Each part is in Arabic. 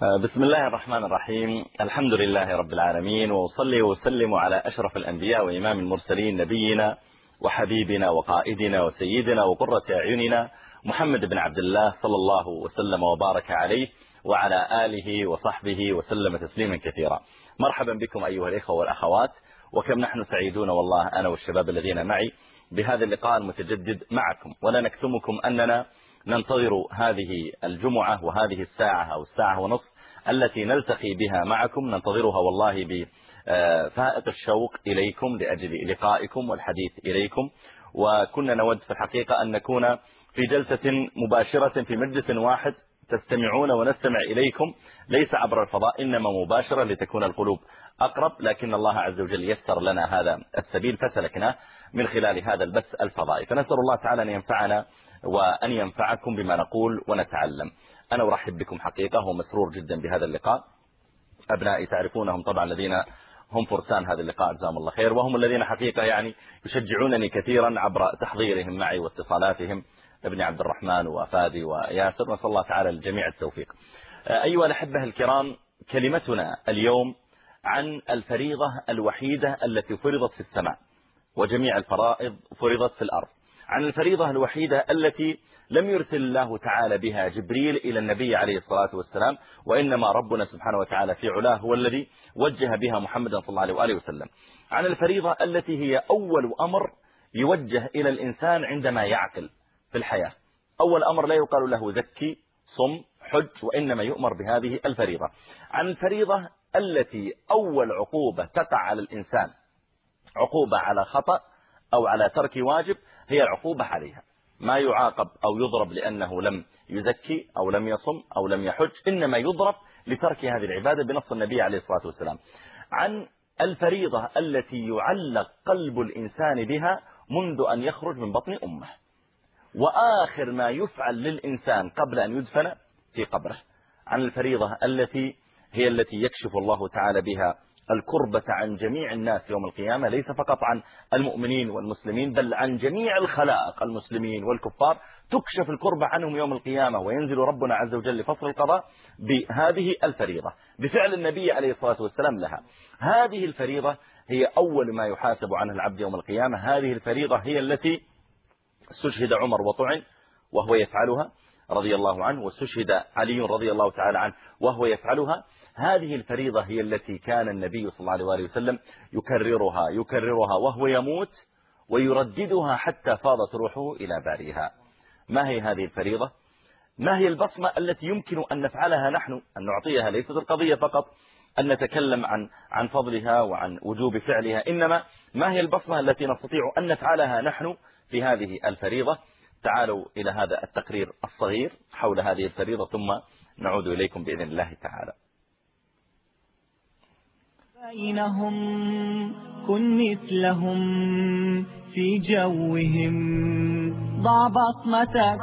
بسم الله الرحمن الرحيم. الحمد لله رب العالمين وأصلي وسلم على أشرف الأنبياء وإمام المرسلين نبينا وحبيبنا وقائدنا وسيدنا وقرة أعيننا محمد بن عبد الله صلى الله وسلم وبارك عليه وعلى آله وصحبه وسلم تسليما كثيرا. مرحبا بكم أيها الإخوة والأخوات وكم نحن سعيدون والله أنا والشباب الذين معي بهذا اللقاء المتجدد معكم. ولا نكتمكم أننا ننتظر هذه الجمعة وهذه الساعة أو الساعة ونصف التي نلتقي بها معكم. ننتظرها والله بفائق الشوق إليكم لأجل لقائكم والحديث إليكم. وكنا نود في الحقيقة أن نكون في جلسة مباشرة في مجلس واحد تستمعون ونستمع إليكم. ليس عبر الفضاء إنما مباشرة لتكون القلوب أقرب. لكن الله عز وجل يسر لنا هذا السبيل فسلكناه من خلال هذا البث الفضائي. فنسأل الله تعالى أن ينفعنا وأن ينفعكم بما نقول ونتعلم. أنا أرحب بكم حقيقة ومسرور جدا بهذا اللقاء. أبنائي تعرفونهم طبعا الذين هم فرسان هذا اللقاء جزاهم الله خير. وهم الذين حقيقة يعني يشجعونني كثيرا عبر تحضيرهم معي واتصالاتهم ابن عبد الرحمن وفادي وياسر. نسأل الله تعالى للجميع التوفيق. أيها الأحبة الكرام كلمتنا اليوم عن الفريضة الوحيدة التي فرضت في السماء وجميع الفرائض فرضت في الأرض. عن الفريضة الوحيدة التي لم يرسل الله تعالى بها جبريل إلى النبي عليه الصلاة والسلام وإنما ربنا سبحانه وتعالى في علاه هو الذي وجه بها محمد صلى الله عليه وآله وسلم. عن الفريضة التي هي أول أمر يوجه إلى الإنسان عندما يعقل في الحياة. أول أمر لا يقال له زكي صم حج وإنما يؤمر بهذه الفريضة. عن الفريضة التي أول عقوبة تقع على الإنسان عقوبة على خطأ أو على ترك واجب هي العقوبة عليها. ما يعاقب أو يضرب لأنه لم يزكي أو لم يصم أو لم يحج إنما يضرب لترك هذه العبادة بنص النبي عليه الصلاة والسلام. عن الفريضة التي يعلق قلب الإنسان بها منذ أن يخرج من بطن أمه. وآخر ما يفعل للإنسان قبل أن يدفن في قبره. عن الفريضة التي هي التي يكشف الله تعالى بها الكربة عن جميع الناس يوم القيامة ليس فقط عن المؤمنين والمسلمين بل عن جميع الخلائق المسلمين والكفار. تكشف الكربة عنهم يوم القيامة وينزل ربنا عز وجل لفصل القضاء بهذه الفريضة بفعل النبي عليه الصلاة والسلام لها. هذه الفريضة هي أول ما يحاسب عنه العبد يوم القيامة. هذه الفريضة هي التي استشهد عمر وطعن وهو يفعلها رضي الله عنه واستشهد علي رضي الله تعالى عنه وهو يفعلها. هذه الفريضة هي التي كان النبي صلى الله عليه وسلم يكررها يكررها وهو يموت ويرددها حتى فاضت روحه إلى باريها. ما هي هذه الفريضة؟ ما هي البصمة التي يمكن أن نفعلها نحن أن نعطيها ليست القضية فقط أن نتكلم عن عن فضلها وعن وجوب فعلها إنما ما هي البصمة التي نستطيع أن نفعلها نحن في هذه الفريضة؟ تعالوا إلى هذا التقرير الصغير حول هذه الفريضة ثم نعود إليكم بإذن الله تعالى. بينهم كن مثلهم في جوهم. ضع بصمتك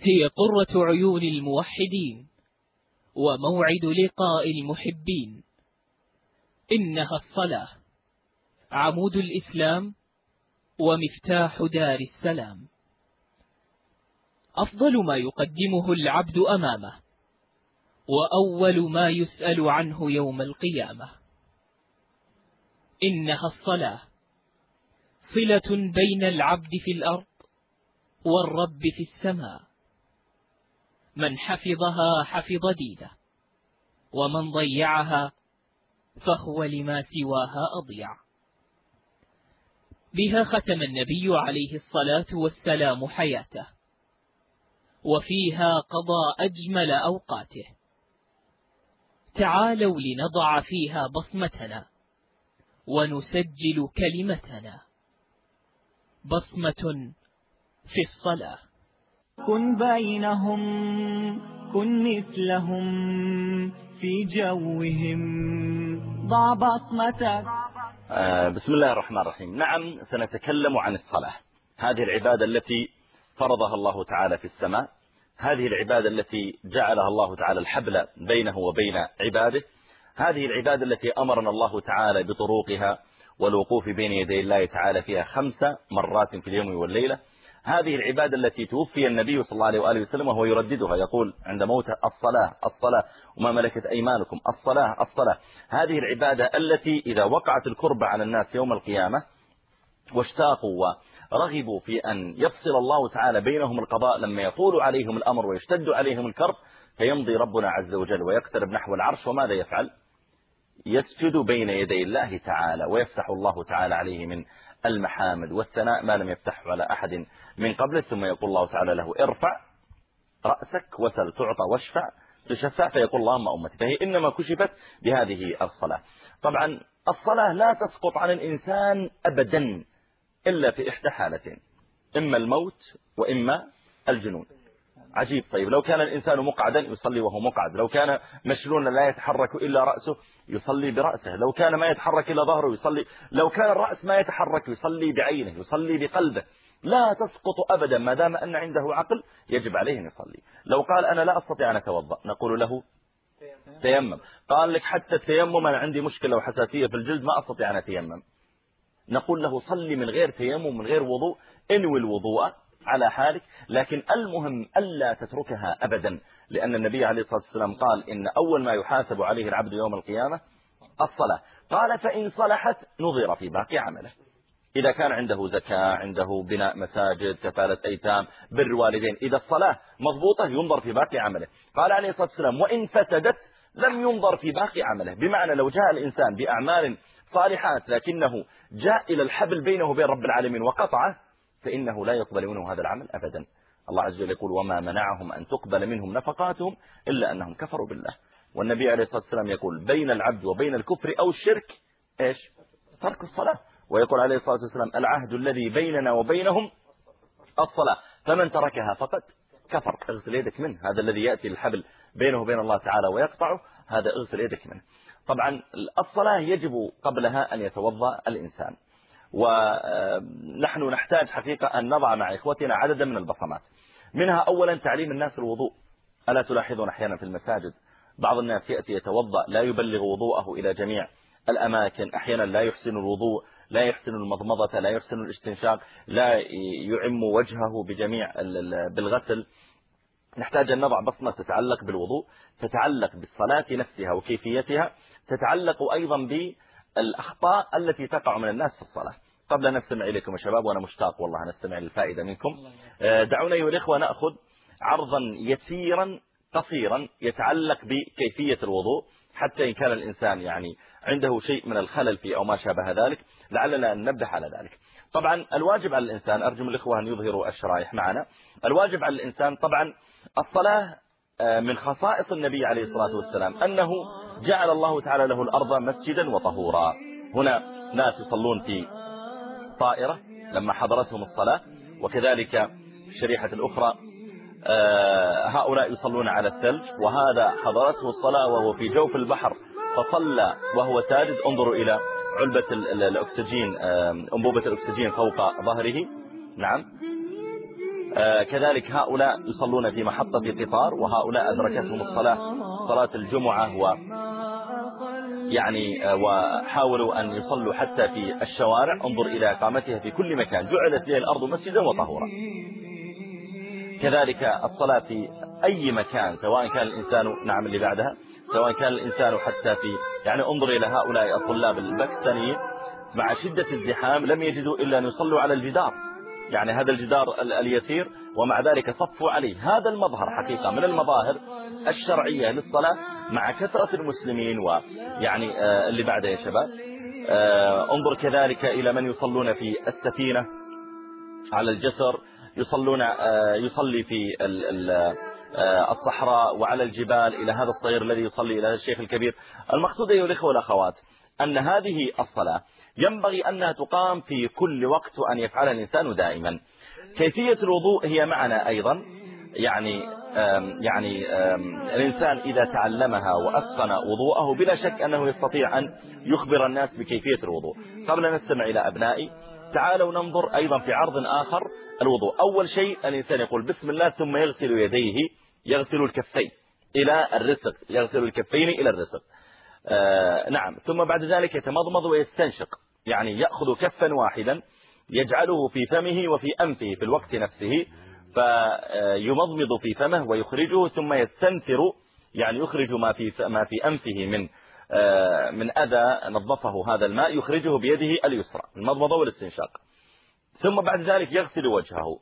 هي قرة عيون الموحدين وموعد لقاء المحبين. إنها الصلاة. عمود الإسلام ومفتاح دار السلام. أفضل ما يقدمه العبد أمامه. وأول ما يسأل عنه يوم القيامة. إنها الصلاة. صلة بين العبد في الأرض والرب في السماء. من حفظها حفظ دينه ومن ضيعها فهو لما سواها أضيع. بها ختم النبي عليه الصلاة والسلام حياته وفيها قضى أجمل أوقاته. تعالوا لنضع فيها بصمتنا ونسجل كلمتنا. بصمة في الصلاة. كن بينهم كن مثلهم في جوهم. ضع بصمتك. آه، بسم الله الرحمن الرحيم. نعم سنتكلم عن الصلاة. هذه العبادة التي فرضها الله تعالى في السماء. هذه العبادة التي جعلها الله تعالى الحبل بينه وبين عباده هذه العبادة التي أمرنا الله تعالى بطروقها والوقوف بين يدي الله تعالى فيها خمس مرات في اليوم والليلة. هذه العبادة التي توفي النبي صلى الله عليه وآله وسلم وهو يرددها يقول عند موته الصلاة الصلاة وما ملكت أيمانكم الصلاة الصلاة. هذه العبادة التي إذا وقعت الكربة على الناس يوم القيامة واشتاقوا ورغبوا في أن يفصل الله تعالى بينهم القضاء لما يطول عليهم الأمر ويشتد عليهم الكرب فيمضي ربنا عز وجل ويقترب نحو العرش وماذا يفعل؟ يسجد بين يدي الله تعالى ويفتح الله تعالى عليه من المحامد والثناء ما لم يفتحه على أحد من قبله ثم يقول الله تعالى له ارفع رأسك وسل تعطى واشفع تشفع فيقول اللهم أمتي. فهي إنما كشفت بهذه الصلاة. طبعا الصلاة لا تسقط عن الإنسان أبدا. إلا في إحدى حالتين إما الموت وإما الجنون. عجيب. طيب لو كان الإنسان مقعدا يصلي وهو مقعد لو كان مشلونا لا يتحرك إلا رأسه يصلي برأسه لو كان ما يتحرك إلا ظهره يصلي لو كان الرأس ما يتحرك يصلي بعينه يصلي بقلبه لا تسقط أبدا ما دام أن عنده عقل يجب عليه أن يصلي. لو قال أنا لا أستطيع أن أتوضأ نقول له تيمم. قال لك حتى التيمم أنا عندي مشكلة وحساسية في الجلد ما أستطيع أن أتيمم. نقول له صلي من غير تيمم من غير وضوء انوي الوضوء على حالك لكن المهم ألا تتركها أبدا لأن النبي عليه الصلاة والسلام قال إن أول ما يحاسب عليه العبد يوم القيامة الصلاة. قال فإن صلحت نظر في باقي عمله. إذا كان عنده زكاة عنده بناء مساجد كفالة أيتام بر والدين إذا الصلاة مضبوطة ينظر في باقي عمله. قال عليه الصلاة والسلام وإن فسدت لم ينظر في باقي عمله. بمعنى لو جاء الإنسان بأعمال صالحات لكنه جاء إلى الحبل بينه وبين رب العالمين وقطعه فإنه لا يقبل منه هذا العمل أبدا. الله عز وجل يقول وما منعهم أن تقبل منهم نفقاتهم إلا أنهم كفروا بالله. والنبي عليه الصلاة والسلام يقول بين العبد وبين الكفر أو الشرك إيش؟ ترك الصلاة. ويقول عليه الصلاة والسلام العهد الذي بيننا وبينهم الصلاة. فمن تركها فقد كفر. اغسل يدك منه هذا الذي يأتي الحبل بينه وبين الله تعالى ويقطعه هذا اغسل يدك منه. طبعا الصلاة يجب قبلها أن يتوضأ الإنسان. ونحن نحتاج حقيقة أن نضع مع إخوتنا عددا من البصمات. منها أولا تعليم الناس الوضوء. ألا تلاحظون أحيانا في المساجد بعض الناس يأتي يتوضأ لا يبلغ وضوءه إلى جميع الأماكن. أحيانا لا يحسن الوضوء لا يحسن المضمضة لا يحسن الاستنشاق لا يعم وجهه بجميع بالغسل. نحتاج أن نضع بصمة تتعلق بالوضوء تتعلق بالصلاة نفسها وكيفيتها تتعلق أيضا بالأخطاء التي تقع من الناس في الصلاة. قبل أن نستمع إليكم يا شباب وأنا مشتاق والله نستمع للفائدة منكم. دعونا أيها الإخوة نأخذ عرضا يسيرا قصيرا يتعلق بكيفية الوضوء حتى إن كان الإنسان يعني عنده شيء من الخلل فيه أو ما شابه ذلك لعلنا أن نبدأ على ذلك. طبعا الواجب على الإنسان أرجو من الإخوة أن يظهروا الشرائح معنا. الواجب على الإنسان طبعا الصلاة آه، من خصائص النبي عليه الصلاة والسلام أنه جعل الله تعالى له الأرض مسجدا وطهورا. هنا ناس يصلون في طائرة لما حضرتهم الصلاة وكذلك في الشريحة الأخرى آه، هؤلاء يصلون على الثلج وهذا حضرته الصلاة وهو في جوف البحر فصلى وهو ساجد. انظروا إلى علبة الأكسجين أنبوبة الأكسجين فوق ظهره. نعم. كذلك هؤلاء يصلون في محطة قطار وهؤلاء أدركتهم الصلاة صلاة الجمعة و يعني آه، وحاولوا أن يصلوا حتى في الشوارع. انظر إلى إقامتها في كل مكان. جعلت لها الأرض مسجدا وطهورا. كذلك الصلاة في أي مكان سواء كان الإنسان نعم اللي بعدها سواء كان الإنسان حتى في يعني انظر إلى هؤلاء الطلاب الباكستانيين مع شدة الزحام لم يجدوا إلا أن يصلوا على الجدار. يعني هذا الجدار اليسير ومع ذلك صفوا عليه. هذا المظهر حقيقة من المظاهر الشرعية للصلاة مع كثرة المسلمين ويعني آه، اللي بعده يا شباب. آه، انظر كذلك إلى من يصلون في السفينة على الجسر يصلون آه، يصلي في الصحراء وعلى الجبال إلى هذا الصغير الذي يصلي إلى الشيخ الكبير. المقصود أيها الإخوة والأخوات أن هذه الصلاة ينبغي أنها تقام في كل وقت وأن يفعلها الإنسان دائما. كيفية الوضوء هي معنا أيضا. يعني يعني الإنسان إذا تعلمها وأتقن وضوءه بلا شك أنه يستطيع أن يخبر الناس بكيفية الوضوء. قبل أن نستمع إلى أبنائي تعالوا ننظر أيضا في عرض آخر الوضوء. أول شيء الإنسان يقول بسم الله ثم يغسل يديه يغسل الكفين إلى الرسق يغسل الكفين إلى الرسق آه نعم. ثم بعد ذلك يتمضمض ويستنشق يعني يأخذ كفا واحدا يجعله في فمه وفي أنفه في الوقت نفسه فيمضمض في فمه ويخرجه ثم يستنثر يعني يخرج ما في ما في أنفه من من أذى نظفه هذا الماء يخرجه بيده اليسرى المضمضة والاستنشاق. ثم بعد ذلك يغسل وجهه.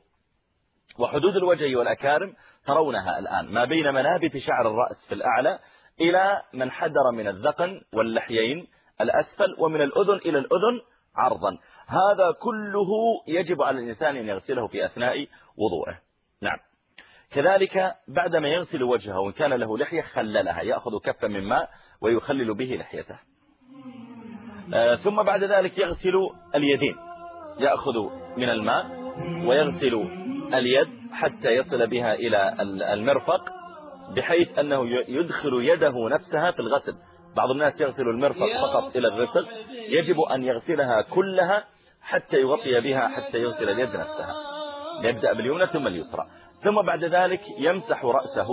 وحدود الوجه والأكارم ترونها الآن ما بين منابت شعر الرأس في الأعلى إلى من حدر من الذقن واللحيين الأسفل ومن الأذن إلى الأذن عرضا. هذا كله يجب على الإنسان أن يغسله في أثناء وضوءه نعم. كذلك بعدما يغسل وجهه وإن كان له لحية خللها يأخذ كفا من ماء ويخلل به لحيته. آه، ثم بعد ذلك يغسل اليدين. يأخذ من الماء ويغسل اليد حتى يصل بها إلى المرفق بحيث أنه يدخل يده نفسها في الغسل. بعض الناس يغسل المرفق فقط إلى الغسل. يجب أن يغسلها كلها حتى يغطي بها حتى يغسل اليد نفسها. يبدأ باليمنى ثم اليسرى. ثم بعد ذلك يمسح رأسه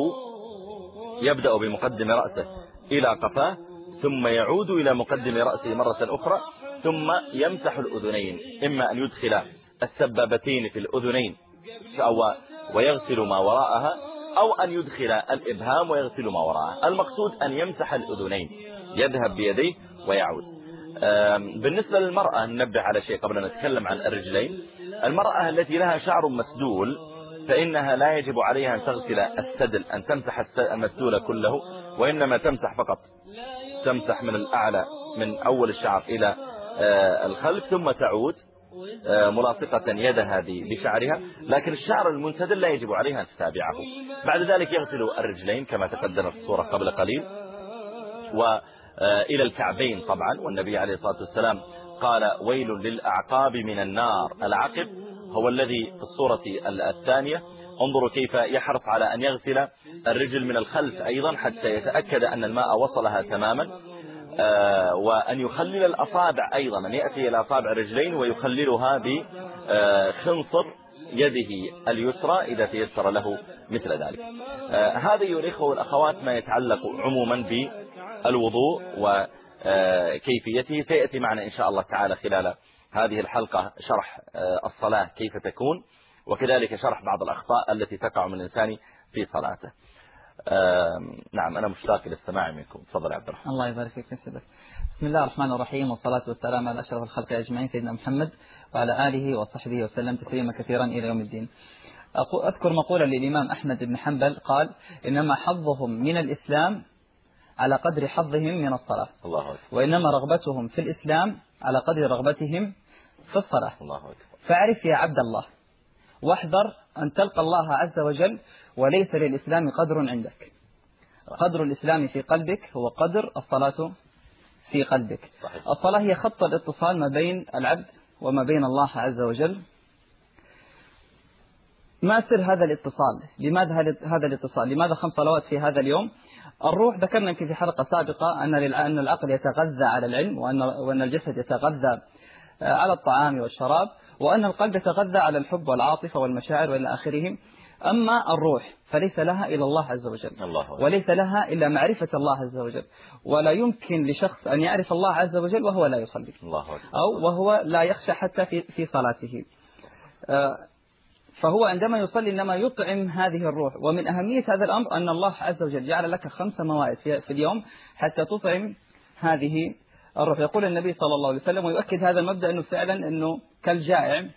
يبدأ بمقدم رأسه. إلى قفاه ثم يعود إلى مقدم رأسه مرة أخرى ثم يمسح الأذنين إما أن يدخل السبابتين في الأذنين ويغسل ما وراءها أو أن يدخل الإبهام ويغسل ما وراءها. المقصود أن يمسح الأذنين يذهب بيديه ويعود. بالنسبة للمرأة ننبه على شيء قبل أن نتكلم عن الرجلين. المرأة التي لها شعر مسدول فإنها لا يجب عليها أن تغسل السدل أن تمسح المسدول كله. وإنما تمسح فقط. تمسح من الأعلى من أول الشعر إلى آه، الخلف ثم تعود آه، ملاصقة يدها بشعرها. لكن الشعر المنسدل لا يجب عليها أن تتابعه. بعد ذلك يغسل الرجلين كما تقدم في الصورة قبل قليل. وإلى الكعبين طبعا. والنبي عليه الصلاة والسلام قال ويل للأعقاب من النار. العقب هو الذي في الصورة الثانية. انظروا كيف يحرص على أن يغسل الرجل من الخلف أيضا حتى يتأكد أن الماء وصلها تماما آه، وأن يخلل الأصابع أيضا أن يأتي إلى أصابع الرجلين ويخللها بخنصر يده اليسرى إذا تيسر له مثل ذلك. آه، هذا يريخه الأخوات ما يتعلق عموما بالوضوء وكيفيته سيأتي معنا إن شاء الله تعالى خلال هذه الحلقة شرح آه، الصلاة كيف تكون. وكذلك شرح بعض الأخطاء التي تقع من الإنسان في صلاته. نعم أنا مشتاق للسماع منكم. تفضل عبد الرحمن. الله يبارك فيك سيدك بسم الله الرحمن الرحيم والصلاة والسلام على أشرف الخلق أجمعين سيدنا محمد وعلى آله وصحبه وسلم تسليما كثيرا إلى يوم الدين. أذكر مقولة للإمام أحمد بن حنبل قال إنما حظهم من الإسلام على قدر حظهم من الصلاة الله أكبر. وإنما رغبتهم في الإسلام على قدر رغبتهم في الصلاة. الله أكبر. فاعرف يا عبد الله واحذر أن تلقى الله عز وجل وليس للإسلام قدر عندك. قدر الإسلام في قلبك هو قدر الصلاة في قلبك. صحيح. الصلاة هي خط الاتصال ما بين العبد وما بين الله عز وجل. ما سر هذا الاتصال؟ لماذا هذا الاتصال؟ لماذا خمس صلوات في هذا اليوم؟ الروح ذكرنا يمكن في حلقة سابقة أن أن العقل يتغذى على العلم وأن وأن الجسد يتغذى آه، على الطعام والشراب. وأن القلب يتغذى على الحب والعاطفة والمشاعر وإلى آخره أما الروح فليس لها إلا الله عز وجل. الله وليس لها إلا معرفة الله عز وجل. ولا يمكن لشخص أن يعرف الله عز وجل وهو لا يصلي. الله أو وهو لا يخشى حتى في في صلاته. آه، فهو عندما يصلي إنما يطعم هذه الروح. ومن أهمية هذا الأمر أن الله عز وجل جعل لك خمس موائد في اليوم حتى تطعم هذه الروح. يقول النبي صلى الله عليه وسلم ويؤكد هذا المبدأ أنه فعلا أنه كالجائع.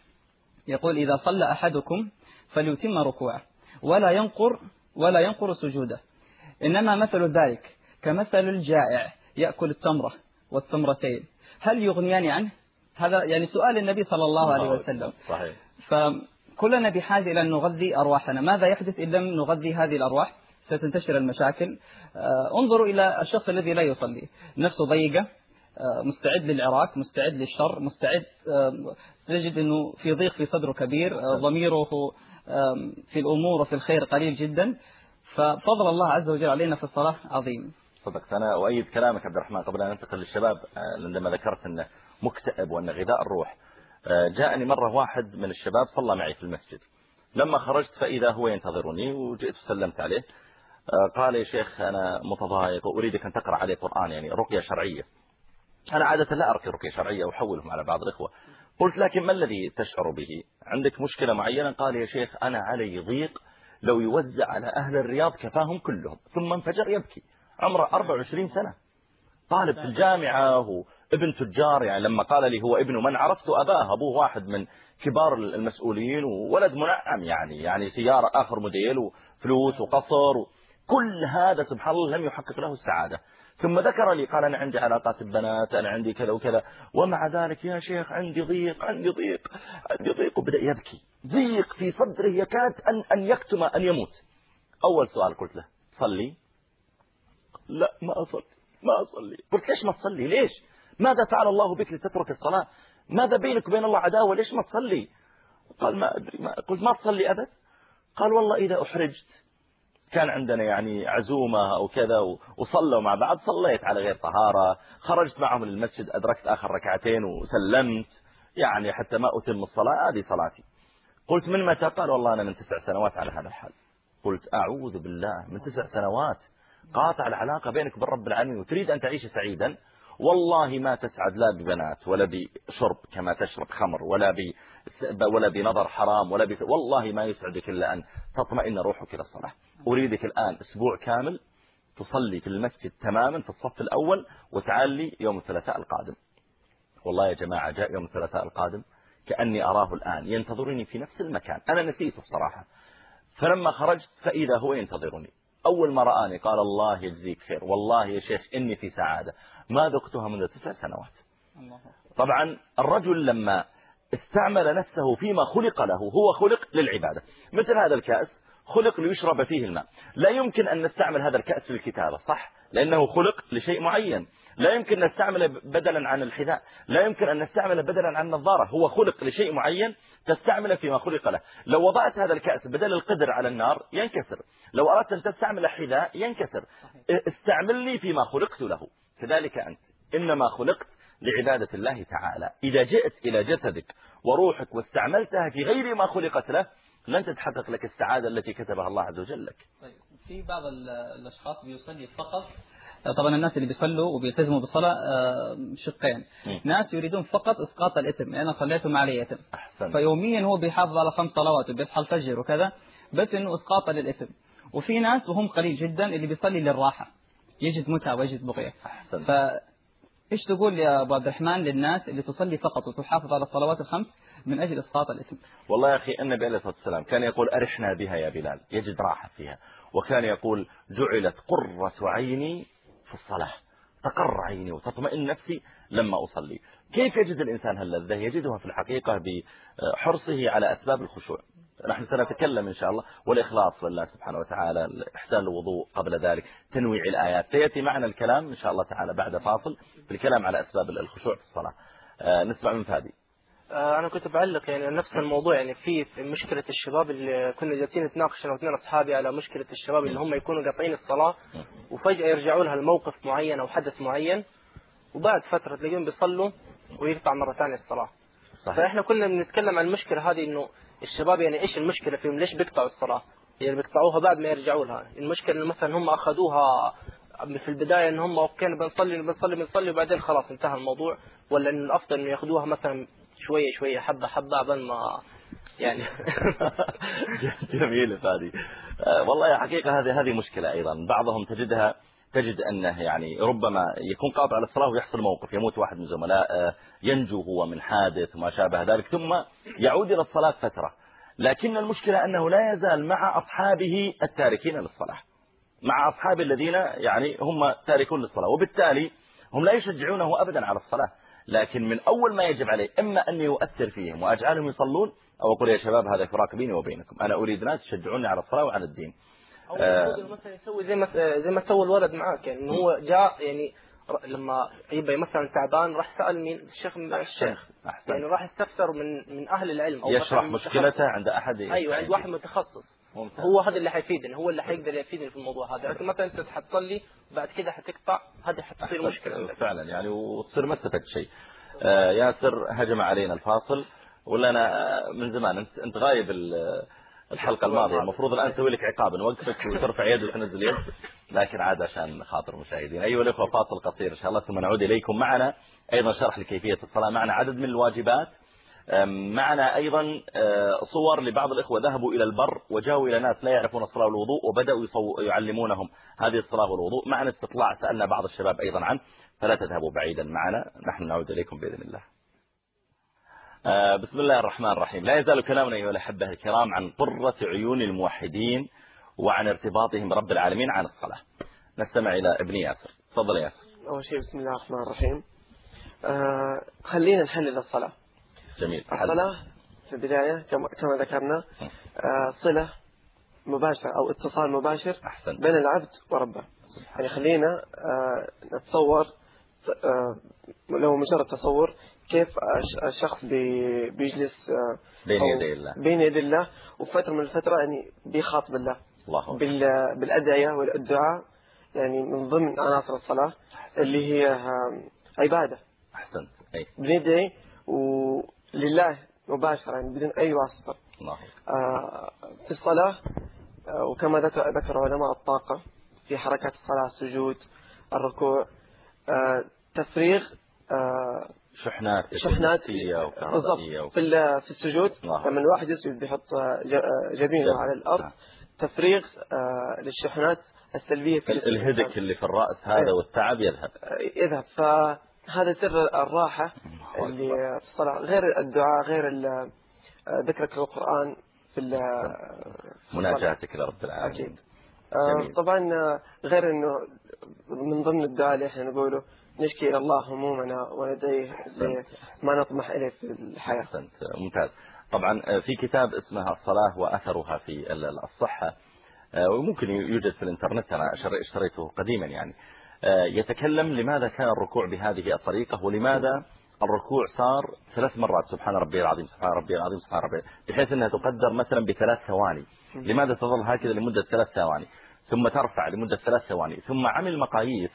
يقول إذا صلى أحدكم فليتم ركوعه ولا ينقر ولا ينقر سجوده. إنما مثل ذلك كمثل الجائع يأكل التمرة والتمرتين. هل يغنيان عنه؟ هذا يعني سؤال النبي صلى الله عليه وسلم. صحيح. فكلنا بحاجة إلى أن نغذي أرواحنا. ماذا يحدث إن لم نغذي هذه الأرواح؟ ستنتشر المشاكل. آه، انظروا إلى الشخص الذي لا يصلي. نفسه ضيقة مستعد للعراك مستعد للشر مستعد تجد أنه في ضيق في صدره كبير آه، ضميره في الأمور وفي الخير قليل جدا. ففضل الله عز وجل علينا في الصلاة عظيم. صدقت. أنا أؤيد كلامك عبد الرحمن قبل أن ننتقل للشباب آه، عندما ذكرت أنه مكتئب وأن غذاء الروح جاءني مرة واحد من الشباب صلى معي في المسجد. لما خرجت فإذا هو ينتظرني وجئت وسلمت عليه قال يا شيخ أنا متضايق وأريدك أن تقرأ عليه قرآن يعني رقية شرعية. أنا عادة لا رقية شرعية وأحولهم على بعض الإخوة. قلت لكن ما الذي تشعر به؟ عندك مشكلة معينة؟ قال يا شيخ أنا علي ضيق. لو يوزع على أهل الرياض كفاهم كلهم ثم انفجر يبكي. عمره 24 سنة. طالب في الجامعة ابن تجار يعني لما قال لي هو ابن من عرفت أباه أبوه واحد من كبار المسؤولين وولد منعم يعني يعني سيارة آخر موديل وفلوس وقصر كل هذا سبحان الله لم يحقق له السعادة. ثم ذكر لي قال أنا عندي علاقات البنات أنا عندي كذا وكذا. ومع ذلك يا شيخ عندي ضيق عندي ضيق عندي ضيق وبدأ يبكي. ضيق في صدره يكاد أن, أن يكتم أن يموت. أول سؤال قلت له صلي؟ لا ما أصلي ما أصلي. قلت ليش ما تصلي؟ ليش؟ ماذا فعل الله بك لتترك الصلاة؟ ماذا بينك وبين الله عداوة؟ ليش ما تصلي؟ قال ما أدري ما قلت ما تصلي أبد؟ قال والله إذا أحرجت كان عندنا يعني عزومة أو كذا وصلوا مع بعض صليت على غير طهارة خرجت معهم للمسجد أدركت آخر ركعتين وسلمت يعني حتى ما أتم الصلاة هذه صلاتي. قلت من متى؟ قال والله أنا من تسع سنوات على هذا الحال. قلت أعوذ بالله من تسع سنوات قاطع العلاقة بينك وبين رب العالمين وتريد أن تعيش سعيدا والله ما تسعد لا ببنات ولا بشرب كما تشرب خمر ولا ب ولا بنظر حرام ولا ب والله ما يسعدك إلا أن تطمئن روحك إلى الصلاة. أريدك الآن أسبوع كامل تصلي في المسجد تماما في الصف الأول وتعلي يوم الثلاثاء القادم. والله يا جماعة جاء يوم الثلاثاء القادم كأني أراه الآن ينتظرني في نفس المكان. أنا نسيته بصراحة. فلما خرجت فإذا هو ينتظرني. أول ما رآني قال الله يجزيك خير والله يا شيخ إني في سعادة. ما ذقتها منذ تسع سنوات؟ طبعا الرجل لما استعمل نفسه فيما خلق له هو خلق للعبادة. مثل هذا الكأس خلق ليشرب فيه الماء. لا يمكن أن نستعمل هذا الكأس في الكتابة صح؟ لأنه خلق لشيء معين. لا يمكن أن نستعمله بدلا عن الحذاء لا يمكن أن نستعمله بدلا عن النظارة هو خلق لشيء معين تستعمله فيما خلق له. لو وضعت هذا الكأس بدل القدر على النار ينكسر لو أردت أن تستعمل حذاء ينكسر. استعملني فيما خلقت له. كذلك أنت. إنما خلقت لعبادة الله تعالى. إذا جئت إلى جسدك وروحك واستعملتها في غير ما خلقت له لن تتحقق لك السعادة التي كتبها الله عز وجل لك. طيب في بعض الأشخاص بيصلي فقط طبعا الناس اللي بيصلوا وبيلتزموا بالصلاة آه، شقين. ناس يريدون فقط إسقاط الإثم يعني أنا صليت ما علي إثم. فيوميا هو بيحافظ على خمس صلوات وبيصحى الفجر وكذا بس إنه إسقاط للإثم. وفي ناس وهم قليل جدا اللي بيصلي للراحة. يجد متعة ويجد أحسن. ف إيش تقول يا أبو عبد الرحمن للناس اللي تصلي فقط وتحافظ على الصلوات الخمس من أجل إسقاط الإثم؟ والله يا أخي النبي عليه الصلاة والسلام كان يقول أرحنا بها يا بلال يجد راحة فيها. وكان يقول جعلت قرة عيني الصلاة. تقر عيني وتطمئن نفسي لما أصلي. كيف يجد الإنسان هاللذة؟ يجدها في الحقيقة بحرصه على أسباب الخشوع. نحن سنتكلم إن شاء الله والإخلاص لله سبحانه وتعالى إحسان الوضوء قبل ذلك تنويع الآيات. سيأتي معنا الكلام إن شاء الله تعالى بعد فاصل في الكلام على أسباب الخشوع في الصلاة. آه، نسمع من فادي. آه، أنا كنت بعلق يعني نفس الموضوع يعني في مشكلة الشباب اللي كنا جالسين نتناقش أنا واثنين أصحابي على مشكلة الشباب اللي هم يكونوا قاطعين الصلاة وفجأة يرجعوا لها الموقف معين أو حدث معين وبعد فترة تلاقيهم بيصلوا ويقطع مرة ثانية الصلاة. صحيح. فإحنا كنا بنتكلم عن المشكلة هذه إنه الشباب يعني إيش المشكلة فيهم؟ ليش بيقطعوا الصلاة؟ يعني بيقطعوها بعد ما يرجعوا لها. المشكلة إنه مثلا هم أخذوها في البداية إن هم أوكي بنصلي بنصلي بنصلي وبعدين خلاص انتهى الموضوع ولا إن الأفضل إنه ياخذوها مثلا شوية شوية حبة حبة قبل ما يعني. جميل فادي. آه، والله حقيقة هذه هذه مشكلة أيضا. بعضهم تجدها تجد أنه يعني ربما يكون قاطع للصلاة ويحصل موقف يموت واحد من زملائه ينجو هو من حادث وما شابه ذلك ثم يعود إلى الصلاة فترة. لكن المشكلة أنه لا يزال مع أصحابه التاركين للصلاة. مع أصحاب الذين يعني هم تاركون للصلاة وبالتالي هم لا يشجعونه أبدا على الصلاة. لكن من أول ما يجب عليه إما أن يؤثر فيهم وأجعلهم يصلون أو أقول يا شباب هذا فراق بيني وبينكم. أنا أريد ناس يشجعوني على الصلاة وعلى الدين. أو آه. مثلا يسوي زي ما زي ما سوى الولد معاك يعني هو جاء يعني لما يبقى مثلا تعبان راح سأل مين؟ الشيخ من الشيخ. أحسن. يعني راح يستفسر من من أهل العلم أو يشرح مشكلته عند أحد أيوة عند واحد متخصص. ممتاز. هو هذا اللي حيفيدني هو اللي حيقدر يفيدني في الموضوع هذا. لكن مثلا أنت حتصلي بعد كده حتقطع هذه حتصير مشكلة. عندك فعلا يعني وتصير ما استفدت شيء. آه ياسر هجم علينا الفاصل. ولا أنا من زمان أنت أنت غايب الحلقة الماضية. المفروض الآن نسوي لك عقاب نوقفك وترفع يد وتنزل يد. لكن عاد عشان خاطر المشاهدين أيها الأخوة فاصل قصير إن شاء الله ثم نعود إليكم معنا. أيضا شرح لكيفية الصلاة معنا عدد من الواجبات. معنا أيضا آه، صور لبعض الإخوة. ذهبوا إلى البر وجاءوا إلى ناس لا يعرفون الصلاة والوضوء وبدأوا يعلمونهم هذه الصلاة والوضوء. معنا استطلاع سألنا بعض الشباب أيضا عنه. فلا تذهبوا بعيدا معنا. نحن نعود إليكم بإذن الله. آه، بسم الله الرحمن الرحيم. لا يزال كلامنا أيها الأحبة الكرام عن قرة عيون الموحدين وعن ارتباطهم برب العالمين عن الصلاة. نستمع إلى ابن ياسر. تفضل يا ياسر. أول شيء بسم الله الرحمن الرحيم. آه خلينا نحلل الصلاة. جميل. الصلاة في البداية كما ذكرنا آه صلة مباشرة أو اتصال مباشر أحسن. بين العبد وربه. يعني خلينا آه نتصور آه لو مجرد تصور كيف الش- الشخص بي- بيجلس بين يدي الله. بين يدي الله. وفترة من الفترة يعني بيخاطب الله. الله بالأدعية والدعاء. يعني من ضمن عناصر الصلاة اللي هي عبادة. أحسنت. أي. بندعي ولله مباشرة يعني بدون أي واسطة الله. آه، في الصلاة آه، وكما ذكر ذكر علماء الطاقة في حركات الصلاة السجود الركوع آه، تفريغ شحنات شحنات بالضبط في في السجود الله. لما الواحد يسجد بيحط جبينه جبين. على الأرض نعم. تفريغ للشحنات السلبية في الهدك. اللي في الرأس هذا إيه. والتعب يذهب يذهب فهذا سر الراحة اللي الصلاة. غير الدعاء غير آه، ذكرك للقرآن في. مناجاتك لرب العالمين. آه، جميل. طبعا آه، غير إنه من ضمن الدعاء اللي إحنا نقوله نشكي إلى الله همومنا وندعيه ما نطمح إليه في الحياة. أحسنت. ممتاز. طبعا في كتاب اسمها الصلاة وأثرها في ال- الصحة آه، وممكن يوجد في الإنترنت شر- اشتريته قديما يعني. آه، يتكلم لماذا كان الركوع بهذه الطريقة ولماذا الركوع صار ثلاث مرات. سبحان ربي العظيم سبحان ربي العظيم سبحان ربي بحيث أنها تقدر مثلا بثلاث ثواني. لماذا تظل هكذا لمدة ثلاث ثواني؟ ثم ترفع لمدة ثلاث ثواني ثم عمل مقاييس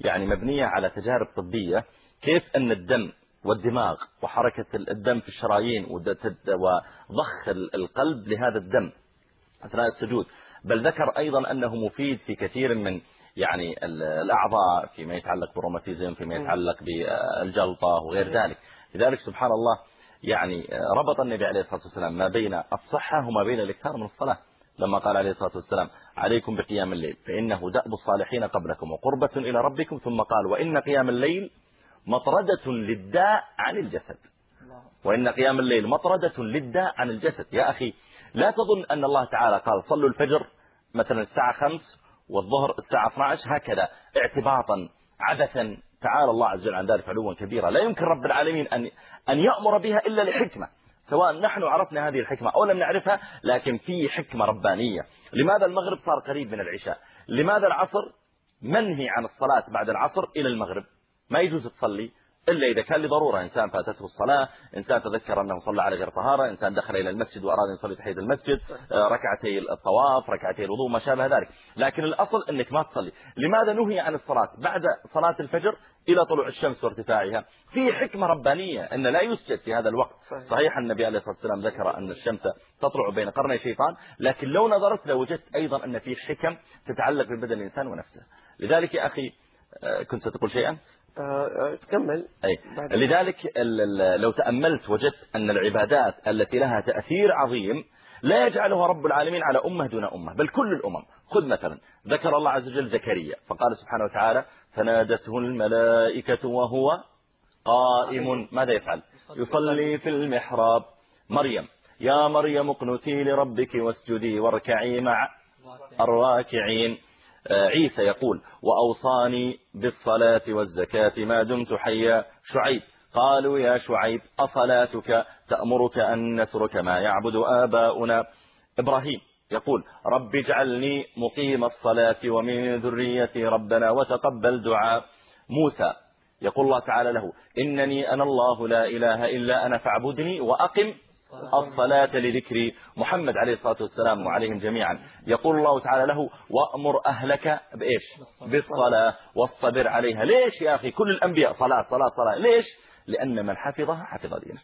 يعني مبنية على تجارب طبية كيف أن الدم والدماغ وحركة الدم في الشرايين وضخ ال- القلب لهذا الدم أثناء السجود. بل ذكر أيضا أنه مفيد في كثير من يعني ال- الأعضاء فيما يتعلق بالروماتيزم فيما يتعلق بالجلطة وغير ذلك. لذلك سبحان الله يعني ربط النبي عليه الصلاة والسلام ما بين الصحة وما بين الإكثار من الصلاة. لما قال عليه الصلاة والسلام عليكم بقيام الليل فإنه دأب الصالحين قبلكم وقربة إلى ربكم. ثم قال وإن قيام الليل مطردة للداء عن الجسد. وإن قيام الليل مطردة للداء عن الجسد. يا أخي لا تظن أن الله تعالى قال صلوا الفجر مثلا الساعة خمس والظهر الساعة 12 هكذا اعتباطا عبثا. تعالى الله عز وجل عن ذلك علوا كبيرا. لا يمكن رب العالمين أن, أن يأمر بها إلا لحكمة. سواء نحن عرفنا هذه الحكمة أو لم نعرفها لكن في حكمة ربانية. لماذا المغرب صار قريب من العشاء؟ لماذا العصر منهي عن الصلاة بعد العصر إلى المغرب؟ ما يجوز تصلي. إلا إذا كان لضرورة. إنسان فاتته الصلاة إنسان تذكر أنه صلى على غير طهارة إنسان دخل إلى المسجد وأراد أن يصلي تحية المسجد آه، ركعتي الطواف ركعتي الوضوء ما شابه ذلك. لكن الأصل أنك ما تصلي. لماذا نهي عن الصلاة؟ بعد صلاة الفجر إلى طلوع الشمس وارتفاعها. في حكمة ربانية أن لا يسجد في هذا الوقت. صحيح. النبي عليه الصلاة والسلام ذكر أن الشمس تطلع بين قرني شيطان لكن لو نظرت لوجدت أيضا أن في حكم تتعلق ببدن الإنسان ونفسه. لذلك يا أخي آه، كنت ستقول شيئا؟ تكمل أي. لذلك لو تأملت وجدت أن العبادات التي لها تأثير عظيم لا يجعلها رب العالمين على أمة دون أمة بل كل الأمم. خذ مثلا ذكر الله عز وجل زكريا فقال سبحانه وتعالى فنادته الملائكة وهو قائم. ماذا يفعل؟ يصلي في المحراب. مريم يا مريم اقنتي لربك واسجدي واركعي مع الراكعين. عيسى يقول وأوصاني بالصلاة والزكاة ما دمت حيا. شعيب قالوا يا شعيب أصلاتك تأمرك أن نترك ما يعبد آباؤنا؟ إبراهيم يقول رب اجعلني مقيم الصلاة ومن ذريتي ربنا وتقبل دعاء. موسى يقول الله تعالى له إنني أنا الله لا إله إلا أنا فاعبدني وأقم الصلاة لذكري محمد عليه الصلاة والسلام وعليهم جميعا. يقول الله تعالى له وأمر أهلك بإيش؟ بالصلاة واصطبر عليها. ليش يا أخي؟ كل الأنبياء صلاة صلاة صلاة. ليش؟ لأن من حفظها حفظ دينه.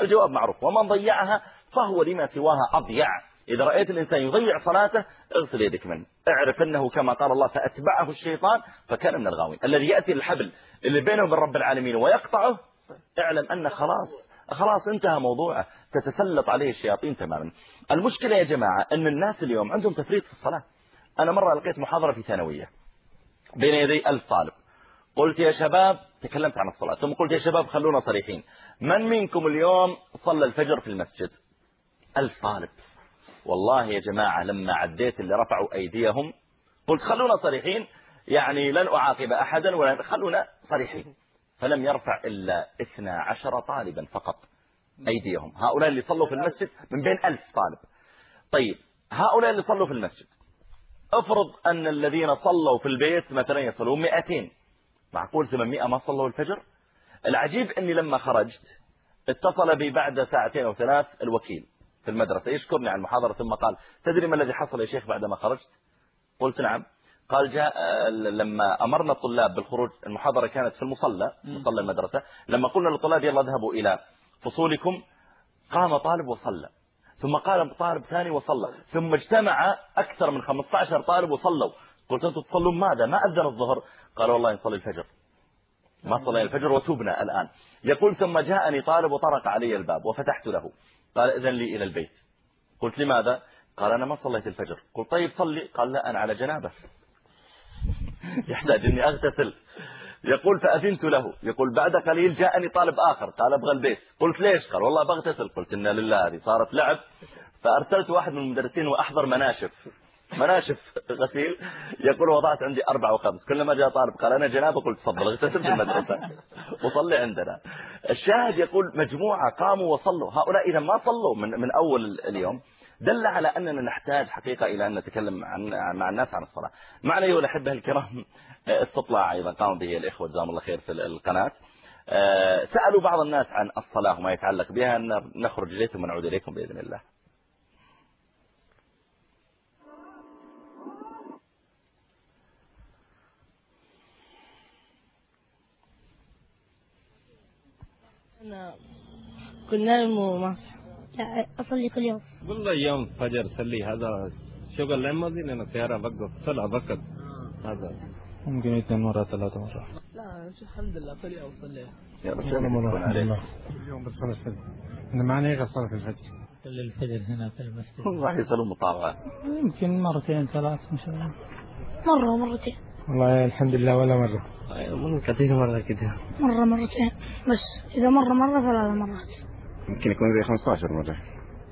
الجواب معروف. ومن ضيعها فهو لما سواها أضيع. إذا رأيت الإنسان يضيع صلاته اغسل يدك منه. اعرف أنه كما قال الله فأتبعه الشيطان فكان من الغاوين. الذي يأتي الحبل اللي بينه وبين رب العالمين ويقطعه اعلم أن خلاص خلاص انتهى موضوعه. تتسلط عليه الشياطين تماما. المشكلة يا جماعة أن الناس اليوم عندهم تفريط في الصلاة. أنا مرة لقيت محاضرة في ثانوية بين يدي ألف طالب. قلت يا شباب تكلمت عن الصلاة. ثم قلت يا شباب خلونا صريحين. من منكم اليوم صلى الفجر في المسجد؟ ألف طالب. والله يا جماعة لما عديت اللي رفعوا أيديهم قلت خلونا صريحين. يعني لن أعاقب أحدا ولا خلونا صريحين. فلم يرفع إلا 12 طالبا فقط أيديهم. هؤلاء اللي صلوا في المسجد من بين ألف طالب. طيب هؤلاء اللي صلوا في المسجد افرض أن الذين صلوا في البيت مثلا يصلون 200 معقول 800 ما صلوا الفجر؟ العجيب أني لما خرجت اتصل بي بعد ساعتين أو ثلاث الوكيل في المدرسة يشكرني على المحاضرة ثم قال تدري ما الذي حصل يا شيخ بعدما خرجت؟ قلت نعم. قال جاء لما أمرنا الطلاب بالخروج المحاضرة كانت في المصلى مصلى المدرسة. لما قلنا للطلاب يلا اذهبوا إلى فصولكم قام طالب وصلى. ثم قال طالب ثاني وصلى. ثم اجتمع أكثر من 15 طالب وصلوا. قلت أنتم تصلون ماذا؟ ما أذن الظهر؟ قال والله نصلي الفجر. ما صلينا الفجر وتوبنا الآن. يقول ثم جاءني طالب وطرق علي الباب وفتحت له. قال إذن لي إلى البيت. قلت لماذا؟ قال أنا ما صليت الفجر. قلت طيب صلي. قال لا أنا على جنابة. يحتاج أني أغتسل. يقول فأذنت له. يقول بعد قليل جاءني طالب آخر قال أبغى البيت قلت ليش؟ قال والله بغتسل. قلت إن لله هذه صارت لعب. فأرسلت واحد من المدرسين وأحضر مناشف. مناشف غسيل. يقول وضعت عندي أربع وخمس. كلما جاء طالب قال أنا جنابة. قلت تفضل اغتسل في المدرسة. وصلي عندنا. الشاهد يقول مجموعة قاموا وصلوا. هؤلاء إذا ما صلوا من, من أول اليوم. دل على أننا نحتاج حقيقة إلى أن نتكلم عن مع الناس عن الصلاة. معنا أيها الأحبة الكرام استطلاع أيضا. قام به الإخوة جزاهم الله خير في القناة. سألوا بعض الناس عن الصلاة وما يتعلق بها. نخرج إليكم ونعود إليكم بإذن الله. أنا كل نايم أصلي كل يوم. والله يوم فجر صلي. هذا شغل لما دي لنا سيارة بقف صلاة بقف هذا. ممكن اثنين مرات ثلاثة مرات. لا الحمد لله. كل يوم صلي. يا رب ولا مرة يكون الحمد عليك. لله اليوم بتصلي الفجر. أنا معنا إيه صلاة الفجر. صلي الفجر هنا في المسجد. راح يصلون مطاوعة. يمكن مرتين ثلاث إن شاء الله. مرة مرتين. والله الحمد لله ولا مرة. من كثير مرة كده مرة مرتين. بس إذا مرة مرة ثلاث مرات. يمكن يكون زي 15 مرة.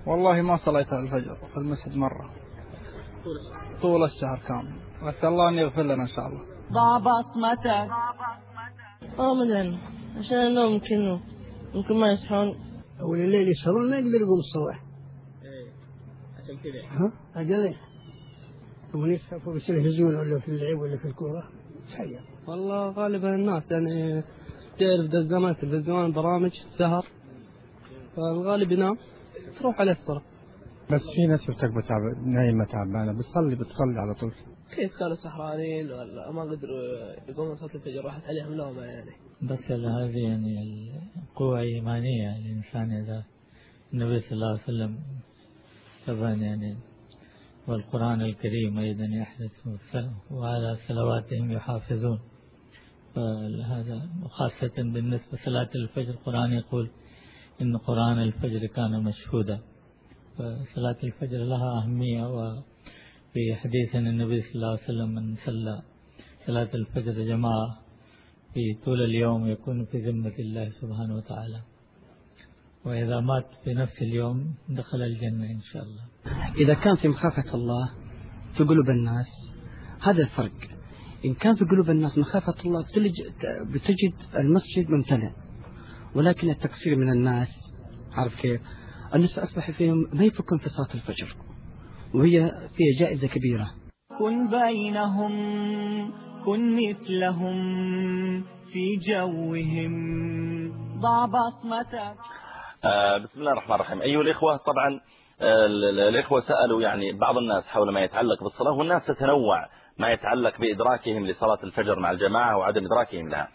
والله ما صليت الفجر في المسجد مرة. طول الشهر كامل. أسأل الله أن يغفر لنا إن شاء الله. ضع بصمتك ما ادري عشان النوم يمكن ممكن ما يصحون. أول الليل يسهرون ما يقدر يقوم الصباح. عشان كذا. ها؟ أجل يوم يسهر في التلفزيون ولا في اللعب ولا في الكورة. تحير والله غالبا الناس يعني تعرف ذا الزمان التلفزيون برامج سهر. فالغالب ينام تروح عليه الصلاة بس في ناس شفتك بتعب نايمة تعبانة بتصلي بتصلي على طول. كيف كانوا سهرانين ولا ما قدروا يقوموا صلاة الفجر راحت عليهم نومة يعني. بس هذه يعني القوة إيمانية الإنسان إذا النبي صلى الله عليه وسلم طبعا يعني والقرآن الكريم أيضا يحدث وعلى صلواتهم يحافظون. فهذا وخاصة بالنسبة صلاة الفجر القرآن يقول إن قرآن الفجر كان مشهودا. فصلاة الفجر لها أهمية وفي حديث النبي صلى الله عليه وسلم من صلى صلاة الفجر جماعة في طول اليوم يكون في ذمة الله سبحانه وتعالى. وإذا مات في نفس اليوم دخل الجنة إن شاء الله. إذا كان في مخافة الله في قلوب الناس هذا الفرق. إن كان في قلوب الناس مخافة الله بتجد المسجد ممتلئ. ولكن التكثير من الناس عارف كيف؟ الناس أصبح فيهم ما يفكون في صلاة الفجر وهي فيها جائزة كبيرة. كن بينهم كن مثلهم في جوهم. ضع بصمتك. آه، بسم الله الرحمن الرحيم. أيها الإخوة طبعا آه، ال- ال- الإخوة سألوا يعني بعض الناس حول ما يتعلق بالصلاة والناس تتنوع ما يتعلق بإدراكهم لصلاة الفجر مع الجماعة وعدم إدراكهم لها.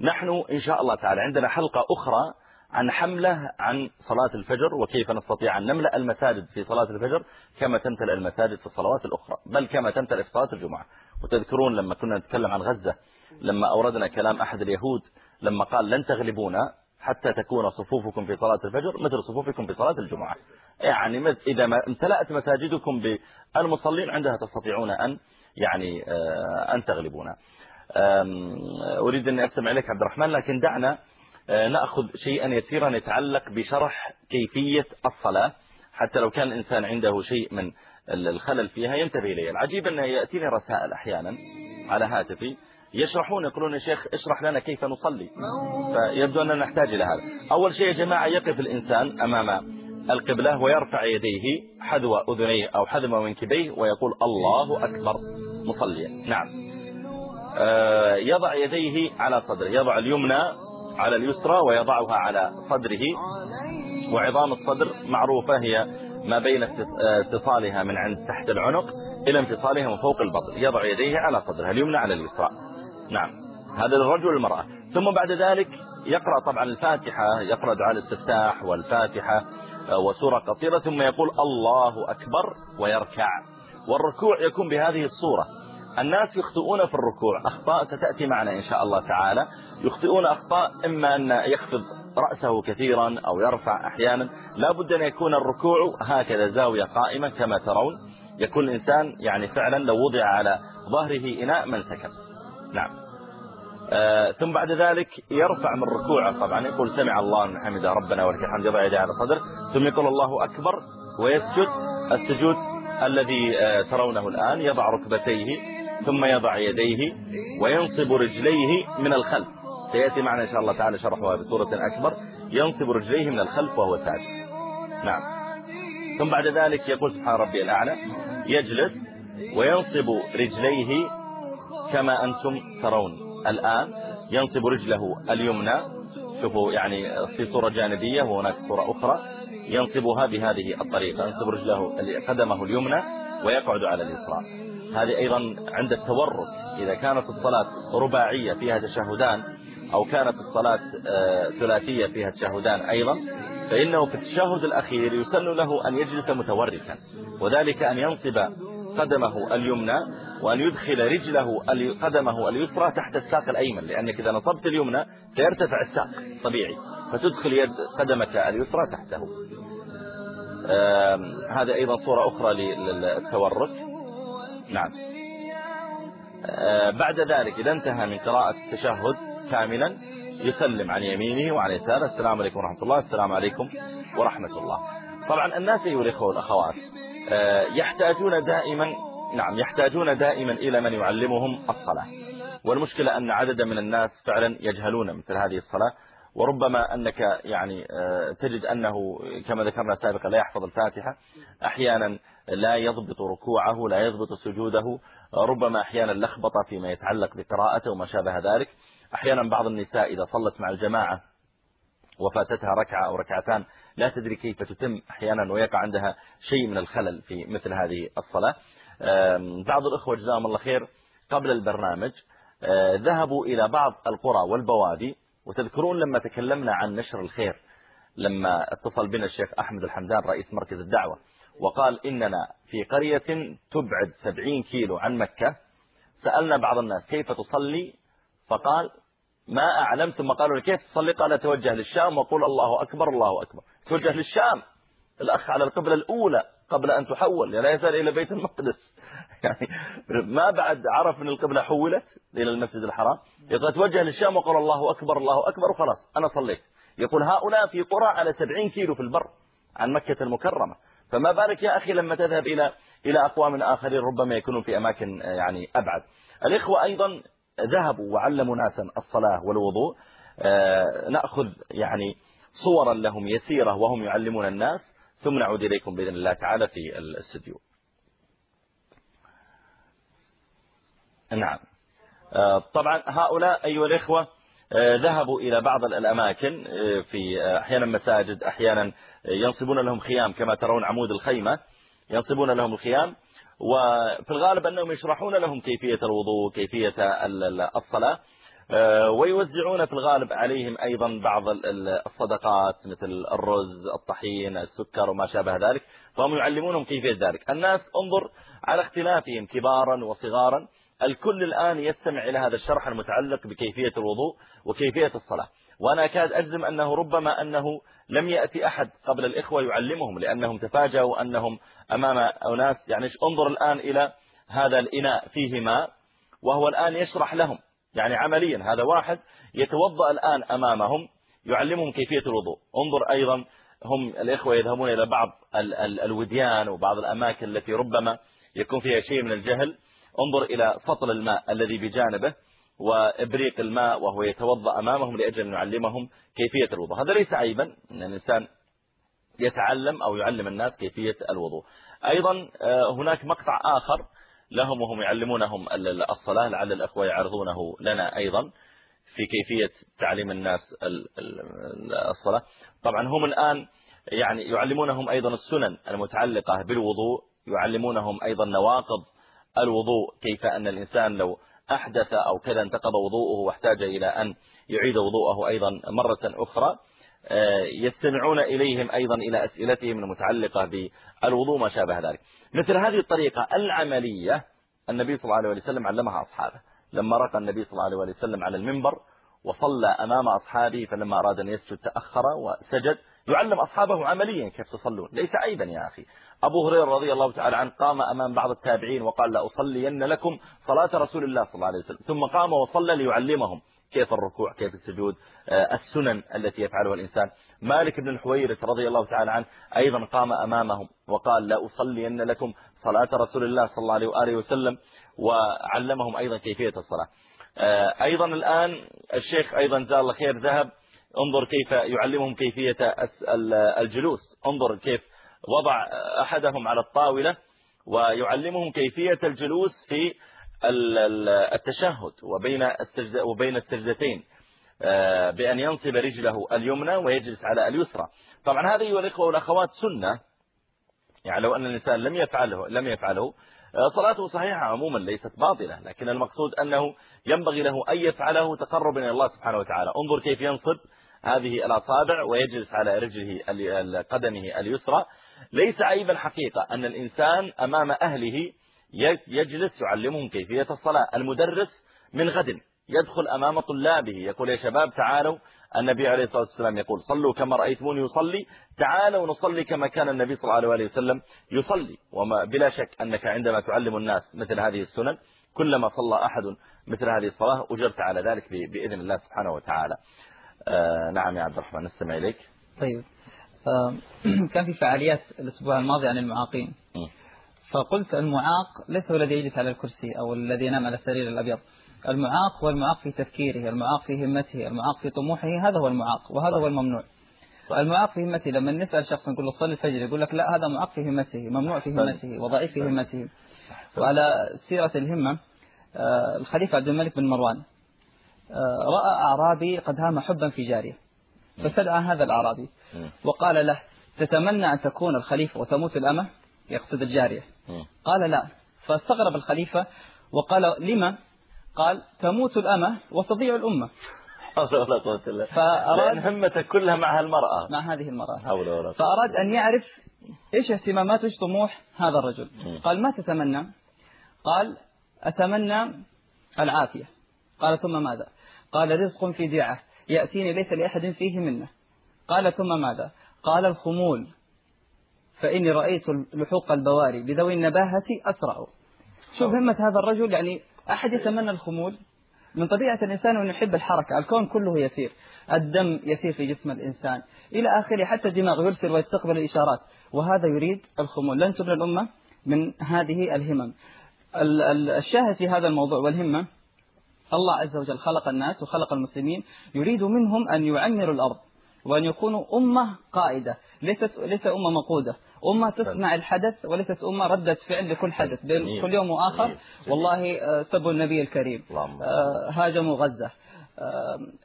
نحن إن شاء الله تعالى عندنا حلقة أخرى عن حملة عن صلاة الفجر وكيف نستطيع أن نملأ المساجد في صلاة الفجر كما تمتلئ المساجد في الصلوات الأخرى بل كما تمتلئ في صلاة الجمعة. وتذكرون لما كنا نتكلم عن غزة لما أوردنا كلام أحد اليهود لما قال لن تغلبونا حتى تكون صفوفكم في صلاة الفجر مثل صفوفكم في صلاة الجمعة. يعني إذا ما امتلأت مساجدكم بالمصلين عندها تستطيعون أن يعني أن تغلبونا أريد أن أستمع إليك عبد الرحمن لكن دعنا نأخذ شيئا يسيرا يتعلق بشرح كيفية الصلاة حتى لو كان الإنسان عنده شيء من الخلل فيها ينتبه إليه. العجيب أنه يأتيني رسائل أحيانا على هاتفي يشرحون يقولون يا شيخ اشرح لنا كيف نصلي. فيبدو أننا نحتاج إلى هذا. أول شيء يا جماعة يقف الإنسان أمام القبلة ويرفع يديه حذو أذنيه أو حذو منكبيه ويقول الله أكبر مصليا. نعم. يضع يديه على صدره يضع اليمنى على اليسرى ويضعها على صدره. وعظام الصدر معروفة هي ما بين اتصالها من عند تحت العنق إلى انفصالها من فوق البطن يضع يديه على صدرها اليمنى على اليسرى. نعم هذا للرجل والمرأة ثم بعد ذلك يقرأ طبعا الفاتحة يقرأ دعاء الاستفتاح والفاتحة آه، وسورة قصيرة ثم يقول الله أكبر ويركع. والركوع يكون بهذه الصورة. الناس يخطئون في الركوع. أخطاء ستأتي معنا إن شاء الله تعالى. يخطئون أخطاء إما أن يخفض رأسه كثيرا أو يرفع أحيانا. لا بد أن يكون الركوع هكذا زاوية قائمة كما ترون. يكون الإنسان يعني فعلا لو وضع على ظهره إناء من سكن. نعم. آه ثم بعد ذلك يرفع من ركوعه. طبعا يقول سمع الله من حمد ربنا ولك الحمد يضع يديه على صدره. ثم يقول الله أكبر ويسجد. السجود الذي آه ترونه الآن يضع ركبتيه ثم يضع يديه وينصب رجليه من الخلف. سيأتي معنا إن شاء الله تعالى شرحها بصورة أكبر. ينصب رجليه من الخلف وهو ساجد. نعم. ثم بعد ذلك يقول سبحان ربي الأعلى يجلس وينصب رجليه كما أنتم ترون. الآن ينصب رجله اليمنى. شوفوا يعني في صورة جانبية وهناك صورة أخرى. ينصبها بهذه الطريقة. ينصب رجله قدمه اليمنى ويقعد على اليسرى. هذه أيضا عند التورك إذا كانت الصلاة رباعية فيها تشهدان أو كانت الصلاة آه، ثلاثية فيها تشهدان أيضا فإنه في التشهد الأخير يسن له أن يجلس متوركا وذلك أن ينصب قدمه اليمنى وأن يدخل رجله قدمه اليسرى تحت الساق الأيمن لأنك إذا نصبت اليمنى سيرتفع الساق طبيعي فتدخل يد قدمك اليسرى تحته. هذا أيضا صورة أخرى للتورك. نعم. بعد ذلك إذا انتهى من قراءة التشهد كاملا يسلم عن يمينه وعن يساره. السلام عليكم ورحمة الله. السلام عليكم ورحمة الله. طبعا الناس أيها الإخوة والأخوات آه، يحتاجون دائما نعم يحتاجون دائما إلى من يعلمهم الصلاة. والمشكلة أن عددا من الناس فعلا يجهلون مثل هذه الصلاة. وربما أنك يعني آه، تجد أنه كما ذكرنا سابقا لا يحفظ الفاتحة أحيانا لا يضبط ركوعه لا يضبط سجوده ربما أحيانا لخبط فيما يتعلق بقراءته وما شابه ذلك. أحيانا بعض النساء إذا صلت مع الجماعة وفاتتها ركعة أو ركعتان لا تدري كيف تتم أحيانا ويقع عندها شيء من الخلل في مثل هذه الصلاة. بعض الأخوة جزاهم الله خير قبل البرنامج آه، ذهبوا إلى بعض القرى والبوادي وتذكرون لما تكلمنا عن نشر الخير لما اتصل بنا الشيخ أحمد الحمدان رئيس مركز الدعوة وقال إننا في قرية تبعد سبعين كيلو عن مكة سألنا بعض الناس كيف تصلي؟ فقال ما أعلم ثم قالوا كيف تصلي؟ قال توجه للشام وقول الله أكبر الله أكبر. توجه للشام الأخ على القبلة الأولى. قبل أن تحول لا يزال إلى بيت المقدس. يعني ما بعد عرف أن القبلة حولت إلى المسجد الحرام. يقول توجه للشام وقال الله أكبر الله أكبر. وخلاص أنا صليت. يقول هؤلاء في قرى على سبعين كيلو في البر عن مكة المكرمة. فما بالك يا أخي لما تذهب إلى إلى أقوام آخرين ربما يكونوا في أماكن يعني أبعد. الإخوة أيضا ذهبوا وعلموا ناسا الصلاة والوضوء. آه، نأخذ يعني صورا لهم يسيرة وهم يعلمون الناس. ثم نعود إليكم بإذن الله تعالى في الاستديو نعم. آه، طبعا هؤلاء أيها الإخوة آه، ذهبوا إلى بعض الأماكن في أحيانا مساجد أحيانا ينصبون لهم خيام كما ترون عمود الخيمة ينصبون لهم الخيام وفي الغالب أنهم يشرحون لهم كيفية الوضوء كيفية الصلاة. آه، ويوزعون في الغالب عليهم أيضا بعض الصدقات مثل الرز الطحين السكر وما شابه ذلك فهم يعلمونهم كيفية ذلك. الناس انظر على اختلافهم كبارا وصغارا. الكل الآن يستمع إلى هذا الشرح المتعلق بكيفية الوضوء وكيفية الصلاة. وأنا أكاد أجزم أنه ربما أنه لم يأتي أحد قبل الإخوة يعلمهم لأنهم تفاجأوا أنهم أمام أناس. يعني انظر الآن إلى هذا الإناء فيه ماء وهو الآن يشرح لهم. يعني عمليا هذا واحد يتوضأ الآن أمامهم يعلمهم كيفية الوضوء. انظر أيضا هم الإخوة يذهبون إلى بعض ال ال الوديان وبعض الأماكن التي ربما يكون فيها شيء من الجهل. انظر إلى سطل الماء الذي بجانبه وإبريق الماء وهو يتوضأ أمامهم لأجل أن يعلمهم كيفية الوضوء. هذا ليس عيبا أن الإنسان يتعلم أو يعلم الناس كيفية الوضوء. أيضا هناك مقطع آخر لهم وهم يعلمونهم الصلاة لعل الأخوة يعرضونه لنا أيضا في كيفية تعليم الناس الصلاة. طبعا هم الآن يعني يعلمونهم أيضا السنن المتعلقة بالوضوء يعلمونهم أيضا نواقض الوضوء كيف أن الإنسان لو أحدث أو كذا انتقض وضوءه واحتاج إلى أن يعيد وضوءه أيضا مرة أخرى. يستمعون إليهم أيضا إلى أسئلتهم المتعلقة بالوضوء ما شابه ذلك. مثل هذه الطريقة العملية النبي صلى الله عليه وسلم علمها أصحابه. لما رقى النبي صلى الله عليه وسلم على المنبر وصلى أمام أصحابه فلما أراد أن يسجد تأخر وسجد يعلم أصحابه عمليا كيف تصلون. ليس عيبا يا أخي. أبو هريرة رضي الله تعالى عنه قام أمام بعض التابعين وقال لا أصلين لكم صلاة رسول الله صلى الله عليه وسلم. ثم قام وصلى ليعلمهم. كيف الركوع كيف السجود السنن التي يفعلها الإنسان. مالك بن الحويرث رضي الله تعالى عنه أيضا قام أمامهم وقال لا أصلين لكم صلاة رسول الله صلى الله عليه وآله وسلم وعلمهم أيضا كيفية الصلاة. أيضا الآن الشيخ أيضا جزاه الله خير ذهب انظر كيف يعلمهم كيفية الجلوس. انظر كيف وضع أحدهم على الطاولة ويعلمهم كيفية الجلوس في التشهد وبين وبين السجدتين بأن ينصب رجله اليمنى ويجلس على اليسرى. طبعا هذه والإخوة والأخوات سنة. يعني لو أن الإنسان لم يفعله لم يفعله صلاته صحيحة عموما ليست باطلة. لكن المقصود أنه ينبغي له أن يفعله تقربا إلى الله سبحانه وتعالى. انظر كيف ينصب هذه الأصابع ويجلس على رجله قدمه اليسرى. ليس عيبا حقيقة أن الإنسان أمام أهله يجلس يعلمهم كيفية الصلاة. المدرس من غد يدخل أمام طلابه. يقول يا شباب تعالوا. النبي عليه الصلاة والسلام يقول صلوا كما رأيتموني يصلي. تعالوا نصلي كما كان النبي صلى الله عليه وسلم يصلي. وما بلا شك أنك عندما تعلم الناس مثل هذه السنن كلما صلى أحد مثل هذه الصلاة أجرت على ذلك بإذن الله سبحانه وتعالى. آه نعم يا عبد الرحمن نستمع إليك. طيب. آه كان في فعاليات الأسبوع الماضي عن المعاقين. فقلت المعاق ليس هو الذي يجلس على الكرسي أو الذي ينام على السرير الأبيض. المعاق هو المعاق في تفكيره المعاق في همته المعاق في طموحه هذا هو المعاق وهذا هو الممنوع. المعاق في همته لما نسأل شخص نقول له صلي الفجر يقول لك لا هذا معاق في همته ممنوع في همته وضعيف في همته. وعلى سيرة الهمة الخليفة عبد الملك بن مروان رأى أعرابي قد هام حبا في جارية فسدعى هذا الأعرابي. وقال له تتمنى أن تكون الخليفة وتموت الأمة؟ يقصد الجارية. قال لا. فاستغرب الخليفة وقال لما؟ قال تموت الأمة وتضيع الأمة. ولا قوة إلا فأراد همته كلها مع المرأة مع هذه المرأة. حول ولا فأراد أن يعرف إيش اهتمامات إيش طموح هذا الرجل. قال ما تتمنى؟ قال أتمنى العافية. قال ثم ماذا؟ قال رزق في دعة. يأتيني ليس لأحد فيه منه. قال ثم ماذا؟ قال الخمول. فإني رأيت لحوق البواري بذوي النباهة أسرع. شوف همة هذا الرجل يعني أحد يتمنى الخمول؟ من طبيعة الإنسان أن يحب الحركة الكون كله يسير الدم يسير في جسم الإنسان. إلى آخره حتى الدماغ يرسل ويستقبل الإشارات وهذا يريد الخمول. لن تبنى الأمة من هذه الهمم. الشاهد في هذا الموضوع والهمة الله عز وجل خلق الناس وخلق المسلمين يريد منهم أن يعمروا الأرض وأن يكونوا أمة قائدة ليست ليس أمة مقودة. أمة تصنع الحدث وليست أمة ردة فعل لكل حدث بين كل يوم وآخر. والله سبوا النبي الكريم. هاجموا غزة.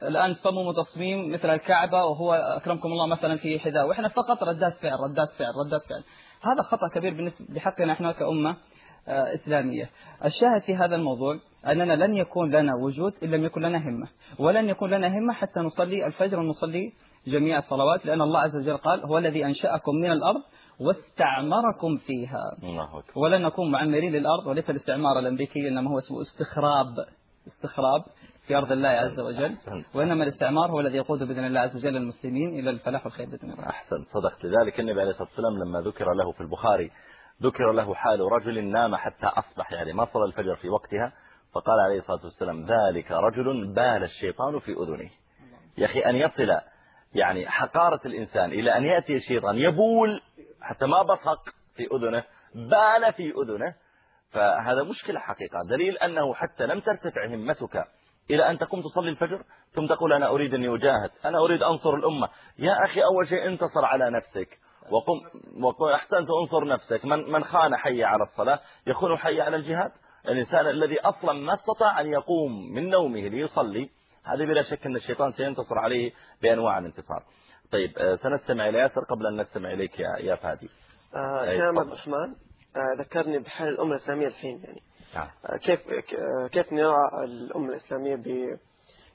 الآن صمموا تصميم مثل الكعبة وهو أكرمكم الله مثلا في حذاء. وإحنا فقط ردات فعل ردات فعل ردات فعل. هذا خطأ كبير بالنسبة بحقنا إحنا كأمة إسلامية. الشاهد في هذا الموضوع أننا لن يكون لنا وجود إن لم يكن لنا همة. ولن يكون لنا همة حتى نصلي الفجر ونصلي جميع الصلوات لأن الله عز وجل قال هو الذي أنشأكم من الأرض واستعمركم فيها. الله أكبر. ولن نكون معمرين للأرض وليس الاستعمار الأمريكي إنما هو اسمه استخراب. استخراب في أرض الله عز وجل. وإنما الاستعمار هو الذي يقود بإذن الله عز وجل المسلمين إلى الفلاح والخير بإذن الله. أحسن صدقت. لذلك النبي عليه الصلاة والسلام لما ذكر له في البخاري ذكر له حال رجل نام حتى أصبح يعني ما صلى الفجر في وقتها فقال عليه الصلاة والسلام ذلك رجل بال الشيطان في أذنه. يا أخي أن يصل يعني حقارة الإنسان إلى أن يأتي الشيطان يبول حتى ما بصق في أذنه بال في أذنه. فهذا مشكلة حقيقة. دليل أنه حتى لم ترتفع همتك إلى أن تقوم تصلي الفجر ثم تقول أنا أريد أن أجاهد أنا أريد أنصر الأمة. يا أخي أول شيء انتصر على نفسك. وقم وقم أحسنت أنصر نفسك. من من خان حي على الصلاة يكون حي على الجهاد. الإنسان الذي أصلا ما استطاع أن يقوم من نومه ليصلي هذا بلا شك أن الشيطان سينتصر عليه بأنواع الانتصار. طيب آه، سنستمع إلى ياسر قبل أن نستمع إليك يا يا فادي. كلام. عبد الرحمن ذكرني بحال الأمة الإسلامية الحين يعني. نعم. آه كيف آه كيف نرى الأمة الإسلامية ب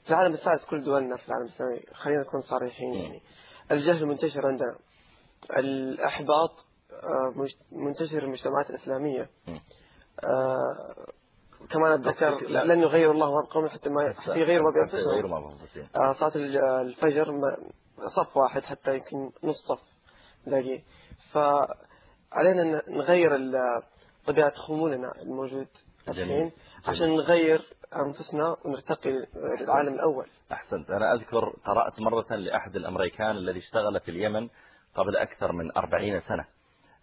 في العالم الثالث كل دولنا في العالم الإسلامي؟ خلينا نكون صريحين يعني. الجهل منتشر عندنا. الأحباط آه، منتشر في المجتمعات الإسلامية. آه، كمان أتذكر. لن يغير الله ما بقوم حتى ما يغيروا ما. آه، صلاة ال- الفجر صف واحد حتى يمكن نص صف باقي. فعلينا نغير طبيعة خمولنا الموجود. الحين عشان نغير أنفسنا ونرتقي للعالم الأول. أحسنت. أنا أذكر قرأت مرة لأحد الأمريكان الذي اشتغل في اليمن قبل أكثر من أربعين سنة.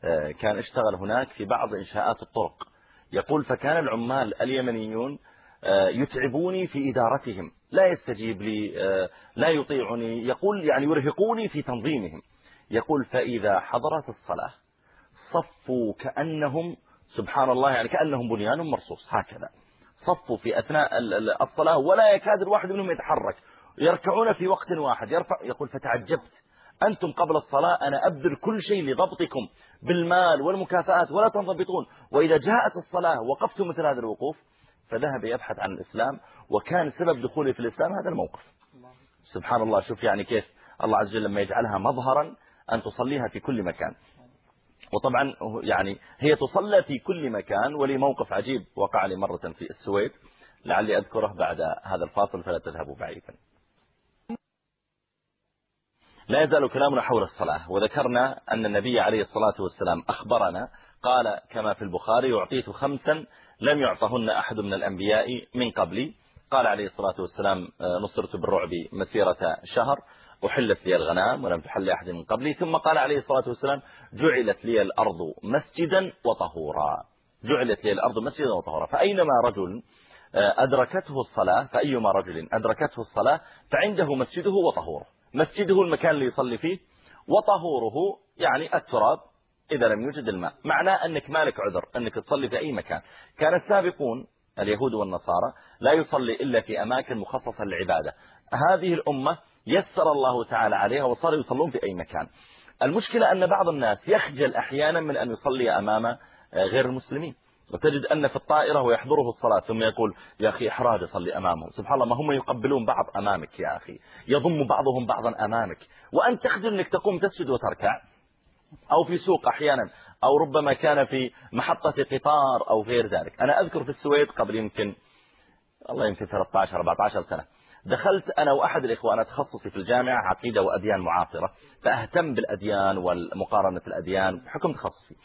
آه، كان اشتغل هناك في بعض إنشاءات الطرق. يقول فكان العمال اليمنيون آه، يتعبوني في إدارتهم. لا يستجيب لي آه، لا يطيعني. يقول يعني يرهقوني في تنظيمهم. يقول فإذا حضرت الصلاة صفوا كأنهم سبحان الله يعني كأنهم بنيان مرصوص. هكذا. صفوا في أثناء ال- ال- الصلاة ولا يكاد الواحد منهم يتحرك. يركعون في وقت واحد. يرفع يقول فتعجبت. أنتم قبل الصلاة أنا أبذل كل شيء لضبطكم بالمال والمكافآت ولا تنضبطون. وإذا جاءت الصلاة وقفتم مثل هذا الوقوف فذهب يبحث عن الإسلام وكان سبب دخوله في الإسلام هذا الموقف. سبحان الله شوف يعني كيف الله عز وجل لما يجعلها مظهرا أن تصليها في كل مكان. وطبعا يعني هي تصلى في كل مكان ولي موقف عجيب وقع لي مرة في السويد لعلي أذكره بعد هذا الفاصل فلا تذهبوا بعيدا. لا يزال كلامنا حول الصلاة وذكرنا أن النبي عليه الصلاة والسلام أخبرنا قال كما في البخاري يعطيت خمسا لم يعطهن أحد من الأنبياء من قبلي. قال عليه الصلاة والسلام آه، نصرت بالرعب مسيرة شهر أحلت لي الغنام ولم تحل أحد من قبلي. ثم قال عليه الصلاة والسلام جعلت لي الأرض مسجدا وطهورا. جعلت لي الأرض مسجدا وطهورا. فأينما رجل آه، أدركته الصلاة فأيما رجل أدركته الصلاة فعنده مسجده وطهوره. مسجده المكان اللي يصلي فيه وطهوره يعني التراب. إذا لم يوجد الماء. معناه أنك مالك عذر أنك تصلي في أي مكان. كان السابقون اليهود والنصارى لا يصلي إلا في أماكن مخصصة للعبادة. هذه الأمة يسر الله تعالى عليها وصاروا يصلون في أي مكان. المشكلة أن بعض الناس يخجل أحيانا من أن يصلي أمام آه، غير المسلمين. وتجد أن في الطائرة ويحضره الصلاة ثم يقول يا أخي إحراج أصلي أمامهم. سبحان الله ما هم يقبلون بعض أمامك يا أخي. يضم بعضهم بعضا أمامك. وأنت تخجل أنك تقوم تسجد وتركع أو في سوق أحيانا أو ربما كان في محطة قطار أو غير ذلك. أنا أذكر في السويد قبل يمكن الله يمكن 13 14 سنة دخلت أنا وأحد الإخوة أنا تخصصي في الجامعة عقيدة وأديان معاصرة فأهتم بالأديان والمقارنة الأديان بحكم تخصصي.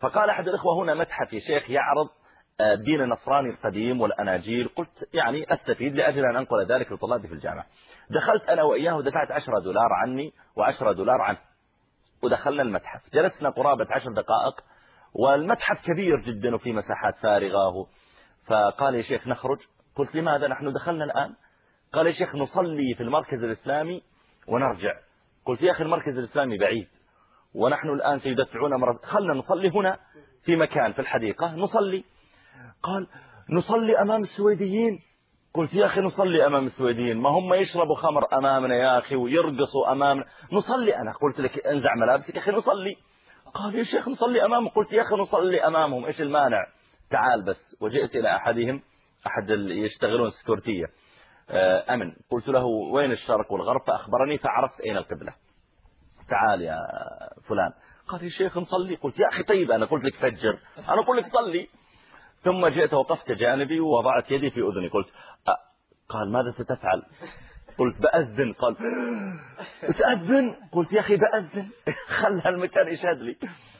فقال أحد الإخوة هنا متحف يا شيخ يعرض آه، الدين النصراني القديم والأناجيل قلت يعني أستفيد لأجل أن أنقل ذلك لطلابي في الجامعة. دخلت أنا وإياه ودفعت 10 دولار عني و10 دولار عنه. ودخلنا المتحف. جلسنا قرابة عشر دقائق والمتحف كبير جدا وفي مساحات فارغة فقال يا شيخ نخرج. قلت لماذا نحن دخلنا الآن؟ قال يا شيخ نصلي في المركز الإسلامي ونرجع. قلت يا أخي المركز الإسلامي بعيد ونحن الآن سيدفعون مرة خلنا نصلي هنا في مكان في الحديقة. نصلي. قال نصلي أمام السويديين. قلت يا أخي نصلي أمام السويديين ما هم يشربوا خمر أمامنا يا أخي ويرقصوا أمامنا. نصلي أنا قلت لك انزع ملابسك يا أخي نصلي. قال يا شيخ نصلي أمامهم قلت يا أخي نصلي أمامهم. إيش المانع؟ تعال بس. وجئت إلى أحدهم أحد يشتغلون سكورتية. آه، أمن. قلت له وين الشرق والغرب؟ فأخبرني فعرفت أين القبلة. تعال يا فلان. قال يا شيخ نصلي. قلت يا أخي طيب أنا قلت لك فجر. أنا أقول لك صلي. ثم جئت وقفت جانبي ووضعت يدي في أذني. قلت قال ماذا ستفعل؟ قلت بأذن. قال تأذن؟ قلت يا أخي بأذن. خل هالمكان يشهد لي.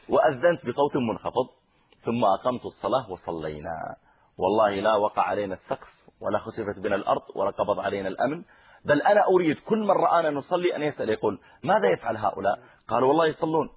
وأذنت بصوت منخفض ثم أقمت الصلاة وصلينا. والله لا وقع علينا السقف ولا خسفت بنا الأرض ولا قبض علينا الأمن. بل أنا أريد كل من رآنا نصلي أن يسأل يقول ماذا يفعل هؤلاء؟ قالوا والله يصلون.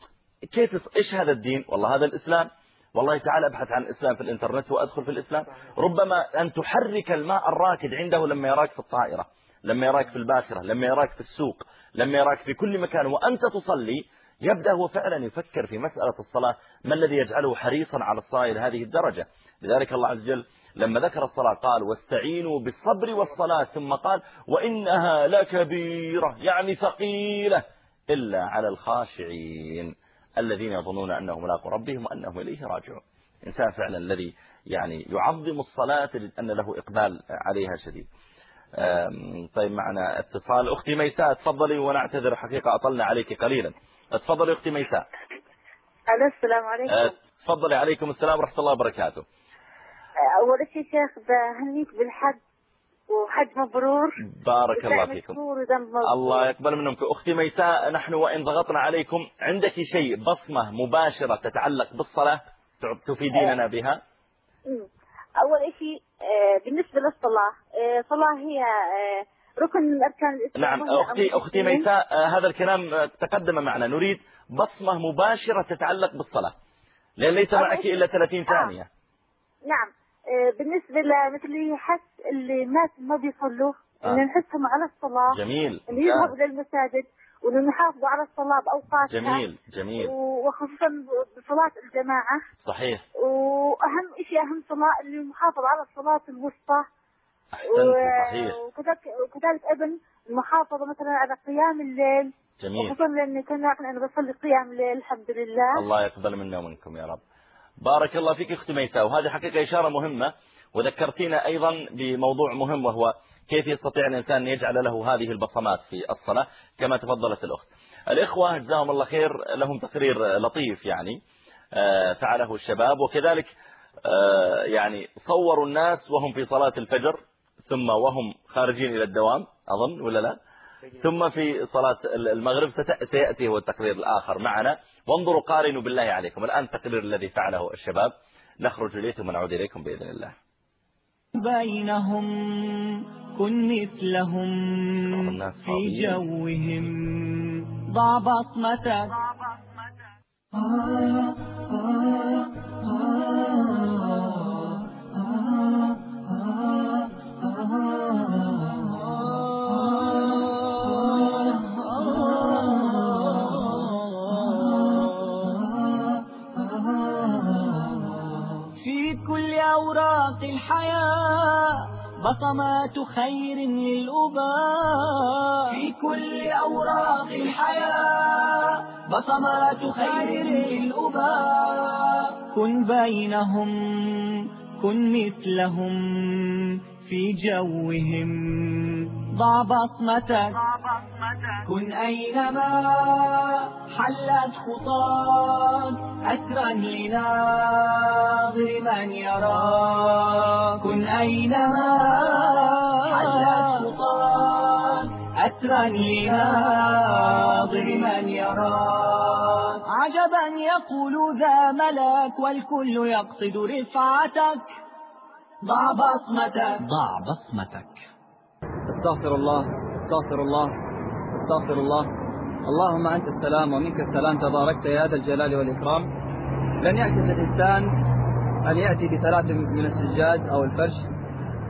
كيف إيش هذا الدين؟ والله هذا الإسلام. والله تعالى ابحث عن الإسلام في الإنترنت وأدخل في الإسلام. ربما أن تحرك الماء الراكد عنده لما يراك في الطائرة لما يراك في الباخرة لما يراك في السوق لما يراك في كل مكان وأنت تصلي يبدأ هو فعلا يفكر في مسألة الصلاة ما الذي يجعله حريصا على الصلاة إلى هذه الدرجة؟ لذلك الله عز وجل لما ذكر الصلاة قال واستعينوا بالصبر والصلاة ثم قال وإنها لكبيرة يعني ثقيلة إلا على الخاشعين. الذين يظنون أنهم ملاقوا ربهم وأنهم إليه راجعون. إنسان فعلا الذي يعني يعظم الصلاة تجد أن له إقبال عليها شديد. طيب معنا اتصال. أختي ميساء تفضلي ونعتذر حقيقة أطلنا عليك قليلا. تفضلي أختي ميساء. السلام عليكم. تفضلي عليكم السلام ورحمة الله وبركاته. أول شيء شيخ بهنيك بالحج وحج مبرور. بارك الله فيكم. الله يقبل منكم. أختي ميساء نحن وإن ضغطنا عليكم عندك شيء بصمة مباشرة تتعلق بالصلاة تفيديننا بها؟ أول شيء بالنسبة للصلاة صلاة هي ركن من أركان الإسلام. نعم. أختي, أختي ميساء هذا الكلام تقدم معنا. نريد بصمة مباشرة تتعلق بالصلاة. لأن ليس معك إلا 30 ثانية. نعم. بالنسبة لمثل حس اللي الناس ما بيصلوا آه. إن نحثهم على الصلاة جميل. إن يذهبوا للمساجد وإن نحافظوا على الصلاة بأوقاتها. جميل جميل. وخصوصا بصلاة الجماعة. صحيح. وأهم شيء أهم صلاة اللي المحافظة على الصلاة الوسطى. أحسنت صحيح. وكذلك وكذلك أبن المحافظة مثلا على قيام الليل. جميل. وخصوصا لأني كنا أنا بصلي قيام الليل الحمد لله. الله يقبل منا ومنكم يا رب. بارك الله فيك أختي ميساء. وهذه حقيقة إشارة مهمة وذكرتينا أيضا بموضوع مهم وهو كيف يستطيع الإنسان أن يجعل له هذه البصمات في الصلاة كما تفضلت الأخت. الإخوة جزاهم الله خير لهم تقرير لطيف يعني فعله الشباب وكذلك يعني صوروا الناس وهم في صلاة الفجر ثم وهم خارجين إلى الدوام أظن ولا لا؟ ثم في صلاة المغرب سيأتي هو التقرير الآخر معنا. وانظروا قارنوا بالله عليكم. الآن التقرير الذي فعله الشباب. نخرج إليه ثم نعود إليكم بإذن الله. بينهم كن مثلهم في جوهم. ضع بصمتك الحياة بصمات خير للأباء في كل أوراق الحياة بصمات خير للأباء كن بينهم كن مثلهم في جوهم. ضع بصمتك كن أينما حلت خطاك أسرا لناظر من يراك. كن أينما حلت خطاك أسرا لناظر من يراك. عجبا يقول ذا ملك والكل يقصد رفعتك. ضع بصمتك. ضع بصمتك. أستغفر الله أستغفر الله. أستغفر الله. اللهم أنت السلام ومنك السلام. تباركت يا ذا الجلال والإكرام. لن يعجز الإنسان أن يأتي بثلاث من السجاد أو الفرش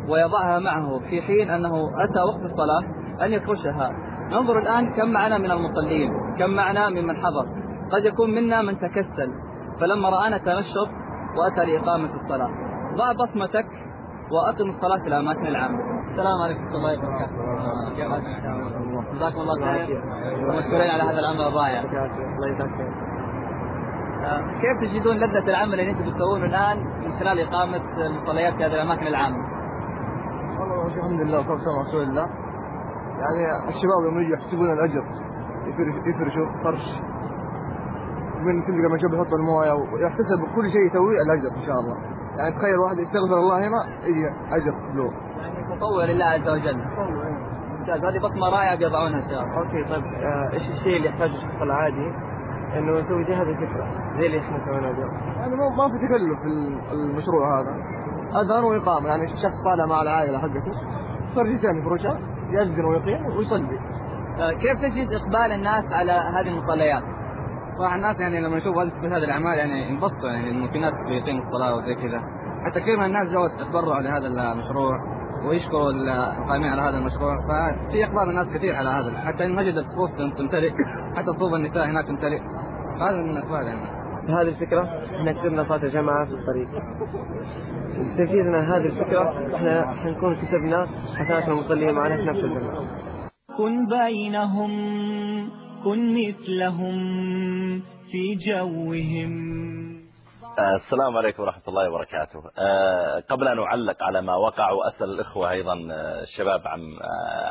ويضعها معه في حين أنه أتى وقت الصلاة أن يفرشها. ننظر الآن كم معنا من المصلين كم معنا ممن حضر. قد يكون منا من تكسل. فلما رآنا تنشط وأتى لإقامة الصلاة. ضع بصمتك وأقم الصلاة في الأماكن العامة السلام عليكم ورحمة الله وبركاته. جزاكم الله خير. ومشكورين على هذا الأمر الرائع. كيف تجدون لذة العمل اللي أنتم تسوونه الآن من خلال إقامة المصليات في هذه الأماكن العامة؟ والله الحمد لله والصلاة على رسول الله يعني الشباب يوم يجوا يحسبون الأجر يفرشوا فرش. من تلقى ما يشوف يحط الموية ويحتسب كل شيء يسويه الأجر إن شاء الله. يعني تخيل واحد يستغفر الله هنا يجي أجر له يعني تطوع لله عز وجل. ممتاز. هذه بصمة رائعة بيضعونها ان شاء الله أوكي طيب آه، إيش الشيء اللي يحتاجه الشخص العادي؟ إنه يسوي زي هذه الفكرة زي اللي إحنا سويناه اليوم. يعني ما ما في تكلف في المشروع هذا. اذان وإقامة. يعني الشخص طالع مع العائلة حقته فرجتين يفرشها يأذن ويقيم ويصلي. آه، كيف تجد إقبال الناس على هذه المصليات؟ صراحة الناس يعني لما يشوفوا هذه مثل هذه الأعمال يعني ينبسطوا يعني إنه في ناس بيقيموا الصلاة وزي كذا. حتى كثير من الناس جو تبرعوا لهذا المشروع ويشكروا القائمين على هذا المشروع. ففي اقبال من الناس كثير على هذا حتى إن وجدت صفوف تمتلئ حتى صفوف النساء هناك تمتلئ. هذا من الاقبال يعني. هذه الفكرة إحنا كسبنا صلاة الجماعة في الطريق. تنفيذنا هذه الفكرة إحنا حنكون كسبنا حسنات المصلين معنا في نفس الجماعة. كن بينهم. كن مثلهم في جوهم. آه، السلام عليكم ورحمة الله وبركاته. آه، قبل أن أعلق على ما وقع وأسأل الإخوة أيضا آه، الشباب عن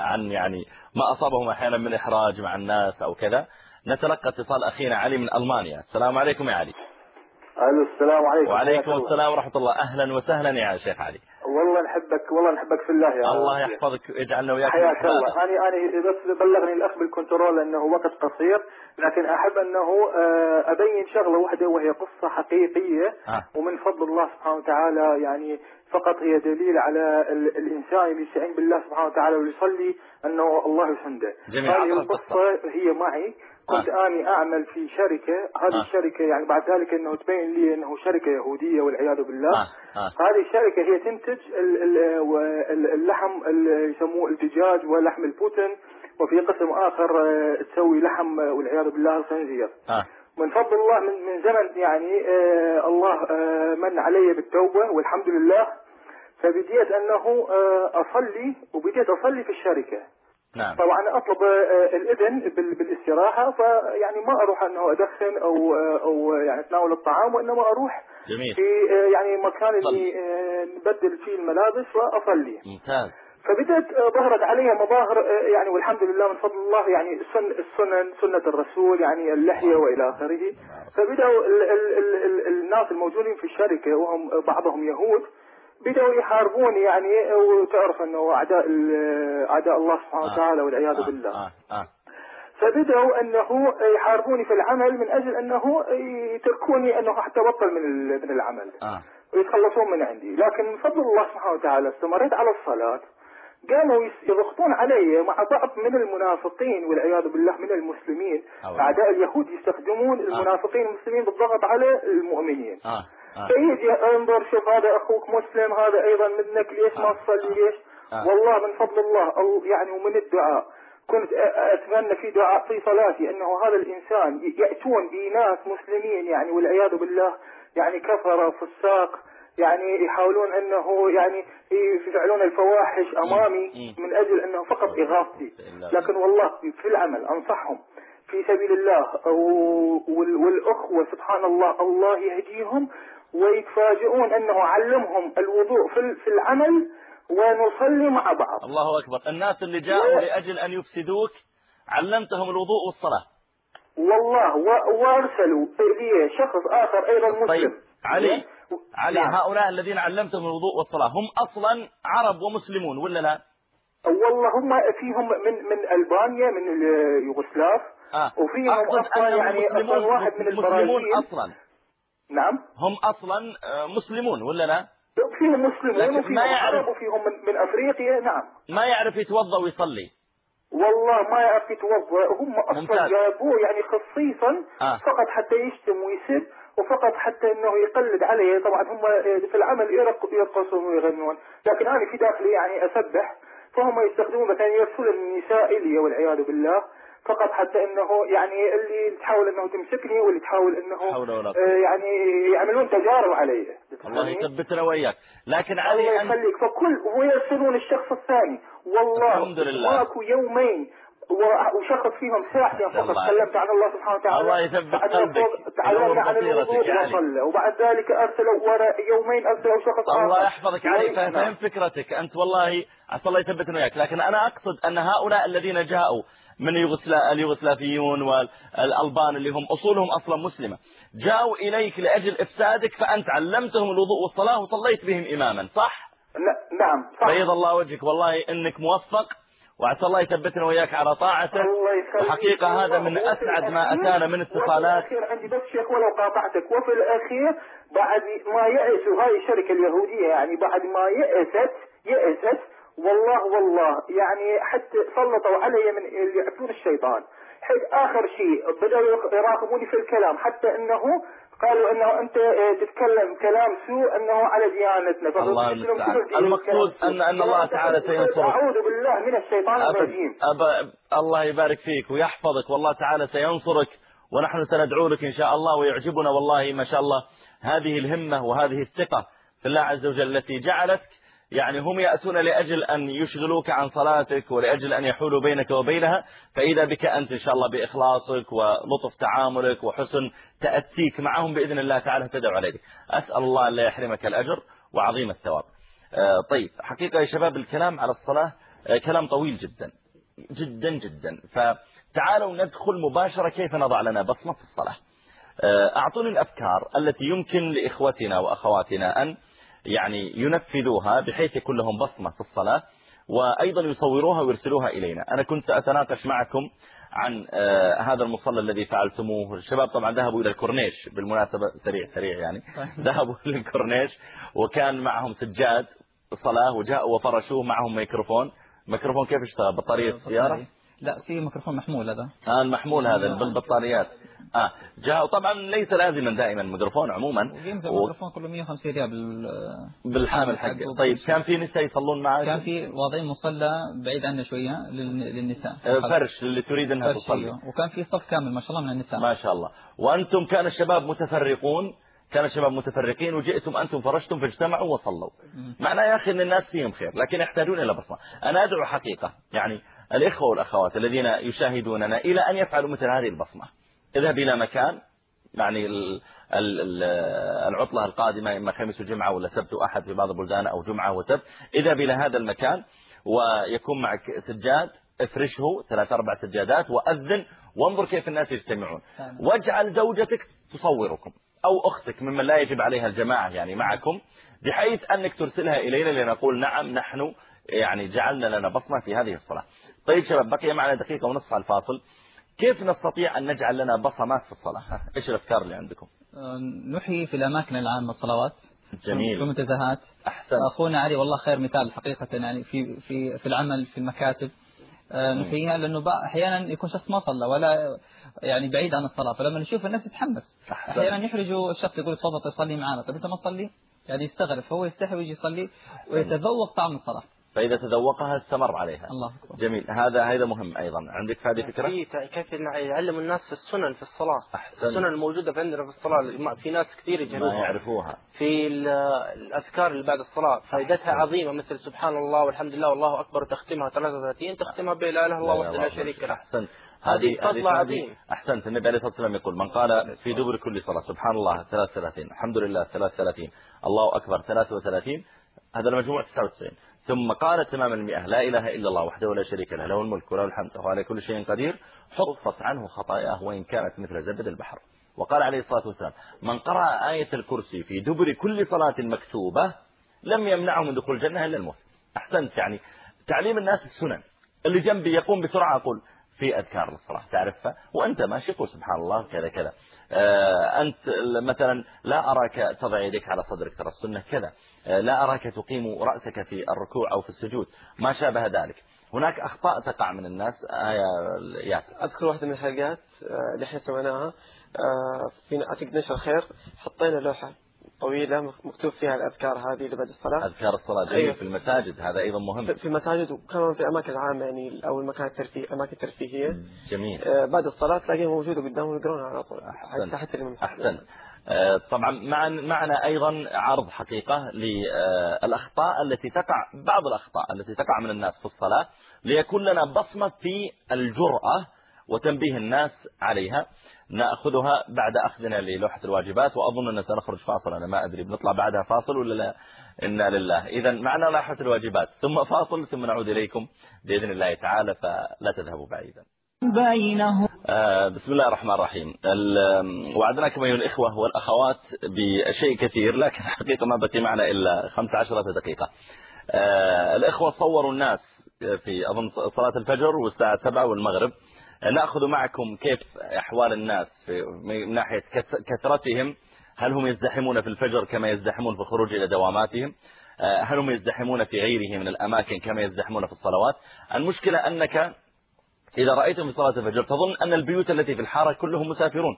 عن يعني ما أصابهم أحيانا من إحراج مع الناس أو كذا. نتلقى اتصال أخينا علي من ألمانيا. السلام عليكم يا علي. ألو السلام عليكم. وعليكم السلام ورحمة الله. أهلا وسهلا يا شيخ علي. والله نحبك والله نحبك في الله يا الله يحفظك ويجعلنا وياك حياك الله. أنا أنا بس بلغني الأخ بالكنترول أنه وقت قصير لكن أحب أنه آه، أبين شغلة واحدة وهي قصة حقيقية آه. ومن فضل الله سبحانه وتعالى يعني فقط هي دليل على ال- الإنسان اللي يستعين بالله سبحانه وتعالى ويصلي أنه الله يسنده جميل. هذه القصة هي معي. كنت أني أعمل في شركة هذه آه. الشركة يعني بعد ذلك أنه تبين لي أنه شركة يهودية والعياذ بالله آه. آه. هذه الشركة هي تنتج اللحم اللي يسموه الدجاج ولحم البوتن وفي قسم آخر آه، تسوي لحم آه، والعياذ بالله الخنزير آه. من فضل الله من, من زمن يعني آه الله آه من علي بالتوبة والحمد لله فبديت أنه آه أصلي وبديت أصلي في الشركة نعم. طبعا أطلب آه، الاذن بال- بالاستراحة فيعني ما أروح أنه أدخن أو آه، أو يعني أتناول الطعام وإنما أروح جميل. في آه، يعني مكان اللي آه، نبدل فيه الملابس وأصلي. ممتاز. فبدأت آه، ظهرت علي مظاهر آه، يعني والحمد لله من فضل الله يعني السن السنن سنة الرسول يعني اللحية وإلى آخره. فبدأوا ال ال ال ال الناس الموجودين في الشركة وهم بعضهم يهود بدأوا يحاربوني يعني وتعرف أنه أعداء أعداء الله سبحانه وتعالى والعياذ بالله. آه. آه. فبدأوا أنه يحاربوني في العمل من أجل أنه يتركوني أنه حتى بطل من من العمل. آه. ويتخلصون من عندي. لكن من فضل الله سبحانه وتعالى استمريت على الصلاة. قاموا يضغطون علي مع بعض من المنافقين والعياذ بالله من المسلمين. أعداء اليهود يستخدمون المنافقين المسلمين بالضغط على المؤمنين. آه. آه. فيجي انظر شوف هذا أخوك مسلم هذا أيضا منك ليش ما تصلي ليش آه. والله من فضل الله أو يعني ومن الدعاء. كنت أتمنى في دعاء في صلاتي أنه هذا الإنسان ي- يأتون بناس مسلمين يعني والعياذ بالله يعني كفر فساق يعني يحاولون أنه يعني يفعلون الفواحش أمامي من أجل أنه فقط إغاظتي لكن والله في العمل أنصحهم. في سبيل الله و- وال- والأخوة سبحان الله الله يهديهم ويتفاجئون أنه علمهم الوضوء في ال- في العمل ونصلي مع بعض. الله أكبر. الناس اللي جاءوا لأجل أن يفسدوك علمتهم الوضوء والصلاة. والله و- وأرسلوا لي شخص آخر أيضا مسلم. طيب علي علي نعم. هؤلاء الذين علمتهم الوضوء والصلاة هم أصلا عرب ومسلمون ولا لا؟ والله هم فيهم من من ألبانيا من اليوغوسلاف آه. وفيهم أقصد أصلا أنهم يعني مسلمون أصلا واحد من مسلمون البرازيل. أصلا. نعم. هم أصلا آه، مسلمون ولا لا؟ فيهم مسلمون وفيهم ما يعرف- عرب وفيهم من, من أفريقيا نعم. ما يعرف يتوضأ ويصلي. والله ما يعرف يتوضأ. هم أصلا ممتاز. جابوه يعني خصيصا آه. فقط حتى يشتم ويسب وفقط حتى إنه يقلد علي طبعا هم في العمل يرق- يرقصون ويغنون. لكن أنا في داخلي يعني أسبح. فهم يستخدمون مثلا يرسلون النساء إلي والعياذ بالله. فقط حتى إنه يعني اللي تحاول إنه تمسكني واللي تحاول إنه حول ولا آه،. يعني يعملون تجارب علي الله يثبتنا وإياك لكن الله علي أن يخليك فكل ويرسلون الشخص الثاني والله الحمد لله. ماكو يومين وشخص فيهم ساعتين فقط الله. كلمت عن الله سبحانه وتعالى الله يثبت قلبك. تعلمنا عن الوضوء. وصلى وبعد ذلك ارسلوا ورا يومين ارسلوا شخص الله يحفظك علي نعم. فهم فكرتك أنت والله عسى الله يثبتنا وياك لكن أنا أقصد أن هؤلاء الذين جاءوا من يوغسلا اليوغسلافيون والألبان اللي هم أصولهم أصلا مسلمة. جاءوا إليك لأجل إفسادك فأنت علمتهم الوضوء والصلاة وصليت بهم إماما صح؟ نعم صح. بيض الله وجهك والله إنك موفق وعسى الله يثبتنا وياك على طاعته. وحقيقة هذا من أسعد ما أتانا من اتصالات الأخير عندي بس شيخ ولو قاطعتك. وفي الأخير بعد ما يأسوا هاي الشركة اليهودية يعني بعد ما يأست يأست والله والله. يعني حتى سلطوا علي من اللي يعرفون الشيطان. حيث آخر شيء بدأوا يراقبوني في الكلام. حتى أنه قالوا أنه أنت آه، تتكلم كلام سوء أنه على ديانتنا. الله المستعان. المقصود. أن- أن الله تعالى سينصرك. أعوذ بالله من الشيطان الرجيم. أب... الله يبارك فيك ويحفظك. والله تعالى سينصرك. ونحن سندعو لك إن شاء الله ويعجبنا والله ما شاء الله. هذه الهمة وهذه الثقة في الله عز وجل التي جعلتك يعني هم يأتون لأجل أن يشغلوك عن صلاتك ولأجل أن يحولوا بينك وبينها فإذا بك أنت إن شاء الله بإخلاصك ولطف تعاملك وحسن تأتيك معهم بإذن الله تعالى تدعو عليك. أسأل الله أن لا يحرمك الأجر وعظيم الثواب. آه، طيب حقيقة يا شباب الكلام على الصلاة آه، كلام طويل جدا جدا جدا. فتعالوا ندخل مباشرة كيف نضع لنا بصمة في الصلاة. آه، أعطوني الأفكار التي يمكن لإخوتنا وأخواتنا أن يعني ينفذوها بحيث يكون لهم بصمة في الصلاة وأيضا يصوروها ويرسلوها إلينا. أنا كنت أتناقش معكم عن آه، هذا المصلى الذي فعلتموه. الشباب طبعا ذهبوا إلى الكورنيش بالمناسبة سريع سريع يعني. ذهبوا للكورنيش وكان معهم سجاد صلاة وجاءوا وفرشوه معهم ميكروفون. ميكروفون كيف اشتغل بطارية السيارة لا في ميكروفون محمول هذا. آه المحمول هذا بالبطاريات. آه جاء طبعا ليس لازما دائما ميكروفون عموما. الميكروفون كله 150 ريال بال بالحامل حقه. طيب كان في نساء يصلون معك؟ كان في واضعين مصلى بعيد عنا شوية لل- للنساء. آه، فرش اللي تريد أنها تصلي. أيوه. وكان في صف كامل ما شاء الله من النساء. ما شاء الله. وأنتم كان الشباب متفرقون. كان الشباب متفرقين وجئتم أنتم فرشتم فاجتمعوا وصلوا. معناه يا أخي أن الناس فيهم خير لكن يحتاجون إلى بصمة. أنا أدعو حقيقة. يعني الإخوة والأخوات الذين يشاهدوننا إلى أن يفعلوا مثل هذه البصمة. اذهب إلى مكان يعني ال- ال- ال- العطلة القادمة إما خميس وجمعة ولا سبت وأحد في بعض البلدان أو جمعة وسبت. اذهب إلى هذا المكان ويكون معك سجاد افرشه ثلاث أربع سجادات وأذن وانظر كيف الناس يجتمعون. واجعل زوجتك تصوركم أو أختك ممن لا يجب عليها الجماعة يعني معكم بحيث أنك ترسلها إلينا لنقول نعم نحن يعني جعلنا لنا بصمة في هذه الصلاة. طيب شباب بقي معنا دقيقة ونصف على الفاصل. كيف نستطيع أن نجعل لنا بصمات في الصلاة؟ إيش الأفكار اللي عندكم؟ آه، نحيي في الأماكن العامة الصلوات. جميل. في المنتزهات أحسن. أخونا علي والله خير مثال حقيقة يعني في في في العمل في المكاتب. آه، نحييها لأنه أحيانا يكون شخص ما صلى ولا يعني بعيد عن الصلاة فلما نشوف الناس يتحمس. أحيانا يحرجوا الشخص يقول تفضل تصلي معنا طب أنت ما تصلي؟ يعني يستغرب فهو يستحي ويجي يصلي ويتذوق طعم الصلاة. فإذا تذوقها استمر عليها. الله أكبر. جميل. هذا هذا مهم أيضا. عندك هذه فكرة؟ كيف يعلم الناس السنن في الصلاة. أحسن. السنن الموجودة في عندنا في الصلاة. في ناس كثير ما يجهلوها يعرفوها. في ال- الأذكار اللي بعد الصلاة. فائدتها عظيمة مثل سبحان الله والحمد لله والله أكبر تختمها 33 تختمها بلا إله إلا الله وحده لا شريك له. أحسن هذه فضل عظيم. أحسنت. النبي عليه الصلاة والسلام يقول من قال في دبر كل صلاة سبحان الله 33 الحمد لله 33 الله أكبر 33 هذا المجموع 99 ثم قال تمام المئة لا إله إلا الله وحده لا شريك له له الملك وله الحمد وهو على كل شيء قدير حطت عنه خطاياه وإن كانت مثل زبد البحر. وقال عليه الصلاة والسلام من قرأ آية الكرسي في دبر كل صلاة مكتوبة لم يمنعه من دخول الجنة إلا الموت. أحسنت يعني تعليم الناس السنن. اللي جنبي يقوم بسرعة أقول في أذكار للصلاة تعرفها؟ وأنت ماشي؟ قول سبحان الله كذا كذا. أنت مثلا لا أراك تضع يديك على صدرك ترى السنة كذا. آه، لا أراك تقيم رأسك في الركوع أو في السجود. ما شابه ذلك. هناك أخطاء تقع من الناس. آية ياسر. أذكر واحدة من الحلقات آه، اللي إحنا سويناها آه، في أعتقد نشر خير. حطينا لوحة. طويلة مكتوب فيها الأذكار هذه اللي بعد الصلاة. أذكار الصلاة جميل أيوة. في المساجد هذا أيضا مهم. في المساجد وكمان في الأماكن العامة يعني أو المكان الترفيه أماكن ترفيهية جميل. آه، بعد الصلاة تلاقيها موجودة قدامهم يقرونها على طول. أحسن. تحت أحسن. آه، طبعا مع- معنا أيضا عرض حقيقة للأخطاء التي تقع بعض الأخطاء التي تقع من الناس في الصلاة ليكون لنا بصمة في الجرأة وتنبيه الناس عليها. نأخذها بعد أخذنا للوحة الواجبات وأظن أن سنخرج فاصل أنا ما أدري بنطلع بعدها فاصل ولا لا. إنا لله. إذا معنا لوحة الواجبات. ثم فاصل ثم نعود إليكم بإذن الله تعالى فلا تذهبوا بعيدا. آه بسم الله الرحمن الرحيم. وعدناكم أيها الإخوة والأخوات بشيء كثير لكن حقيقة ما بقي معنا إلا 15 دقيقة. آه الإخوة صوروا الناس في أظن صلاة الفجر والساعة 7 والمغرب. نأخذ معكم كيف أحوال الناس من ناحية كثرتهم. هل هم يزدحمون في الفجر كما يزدحمون في الخروج إلى دواماتهم؟ هل هم يزدحمون في غيره من الأماكن كما يزدحمون في الصلوات؟ المشكلة أنك إذا رأيتم في صلاة الفجر تظن أن البيوت التي في الحارة كلهم مسافرون.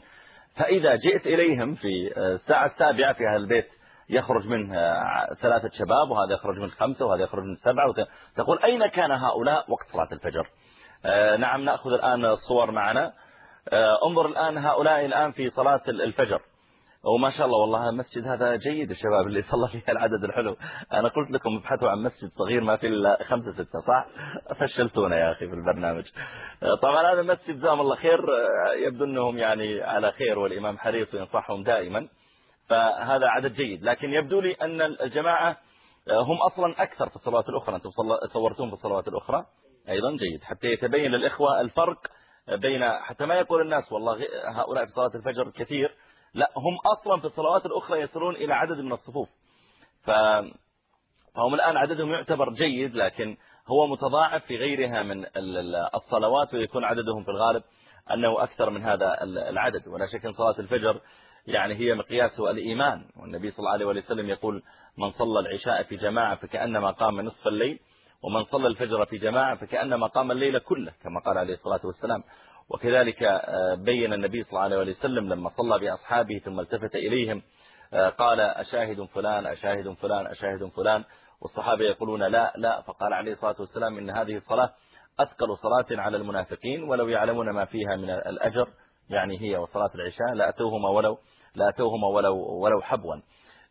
فإذا جئت إليهم في الساعة السابعة في هذا البيت يخرج منه ثلاثة شباب وهذا يخرج من خمسة وهذا يخرج من سبعة تقول أين كان هؤلاء وقت صلاة الفجر؟ نعم نأخذ الآن الصور معنا. انظر الآن هؤلاء الآن في صلاة الفجر. وما شاء الله والله المسجد هذا جيد الشباب اللي صلى فيه العدد الحلو. أنا قلت لكم ابحثوا عن مسجد صغير ما في إلا خمسة ستة صح؟ فشلتونا يا أخي في البرنامج. طبعا هذا المسجد زام الله خير. يبدو أنهم يعني على خير والإمام حريص وينصحهم دائما. فهذا عدد جيد. لكن يبدو لي أن الجماعة هم أصلا أكثر في الصلوات الأخرى. أنتم صورتون في الصلوات الأخرى. أيضا جيد. حتى يتبين للإخوة الفرق بين حتى ما يقول الناس والله هؤلاء في صلاة الفجر كثير. لا هم أصلا في الصلوات الأخرى يصلون إلى عدد من الصفوف. ف... فهم الآن عددهم يعتبر جيد لكن هو متضاعف في غيرها من الصلوات ويكون عددهم في الغالب أنه أكثر من هذا العدد. ولا شك أن صلاة الفجر يعني هي مقياس الإيمان. والنبي صلى الله عليه وسلم يقول من صلى العشاء في جماعة فكأنما قام نصف الليل ومن صلى الفجر في جماعة فكأنما قام الليل كله كما قال عليه الصلاة والسلام. وكذلك بين النبي صلى الله عليه وسلم لما صلى بأصحابه ثم التفت إليهم قال أشاهد فلان أشاهد فلان أشاهد فلان. والصحابة يقولون لا لا. فقال عليه الصلاة والسلام إن هذه الصلاة أثقل صلاة على المنافقين ولو يعلمون ما فيها من الأجر. يعني هي وصلاة العشاء لا أتوهما ولو لا أتوهما ولو ولو حبوا.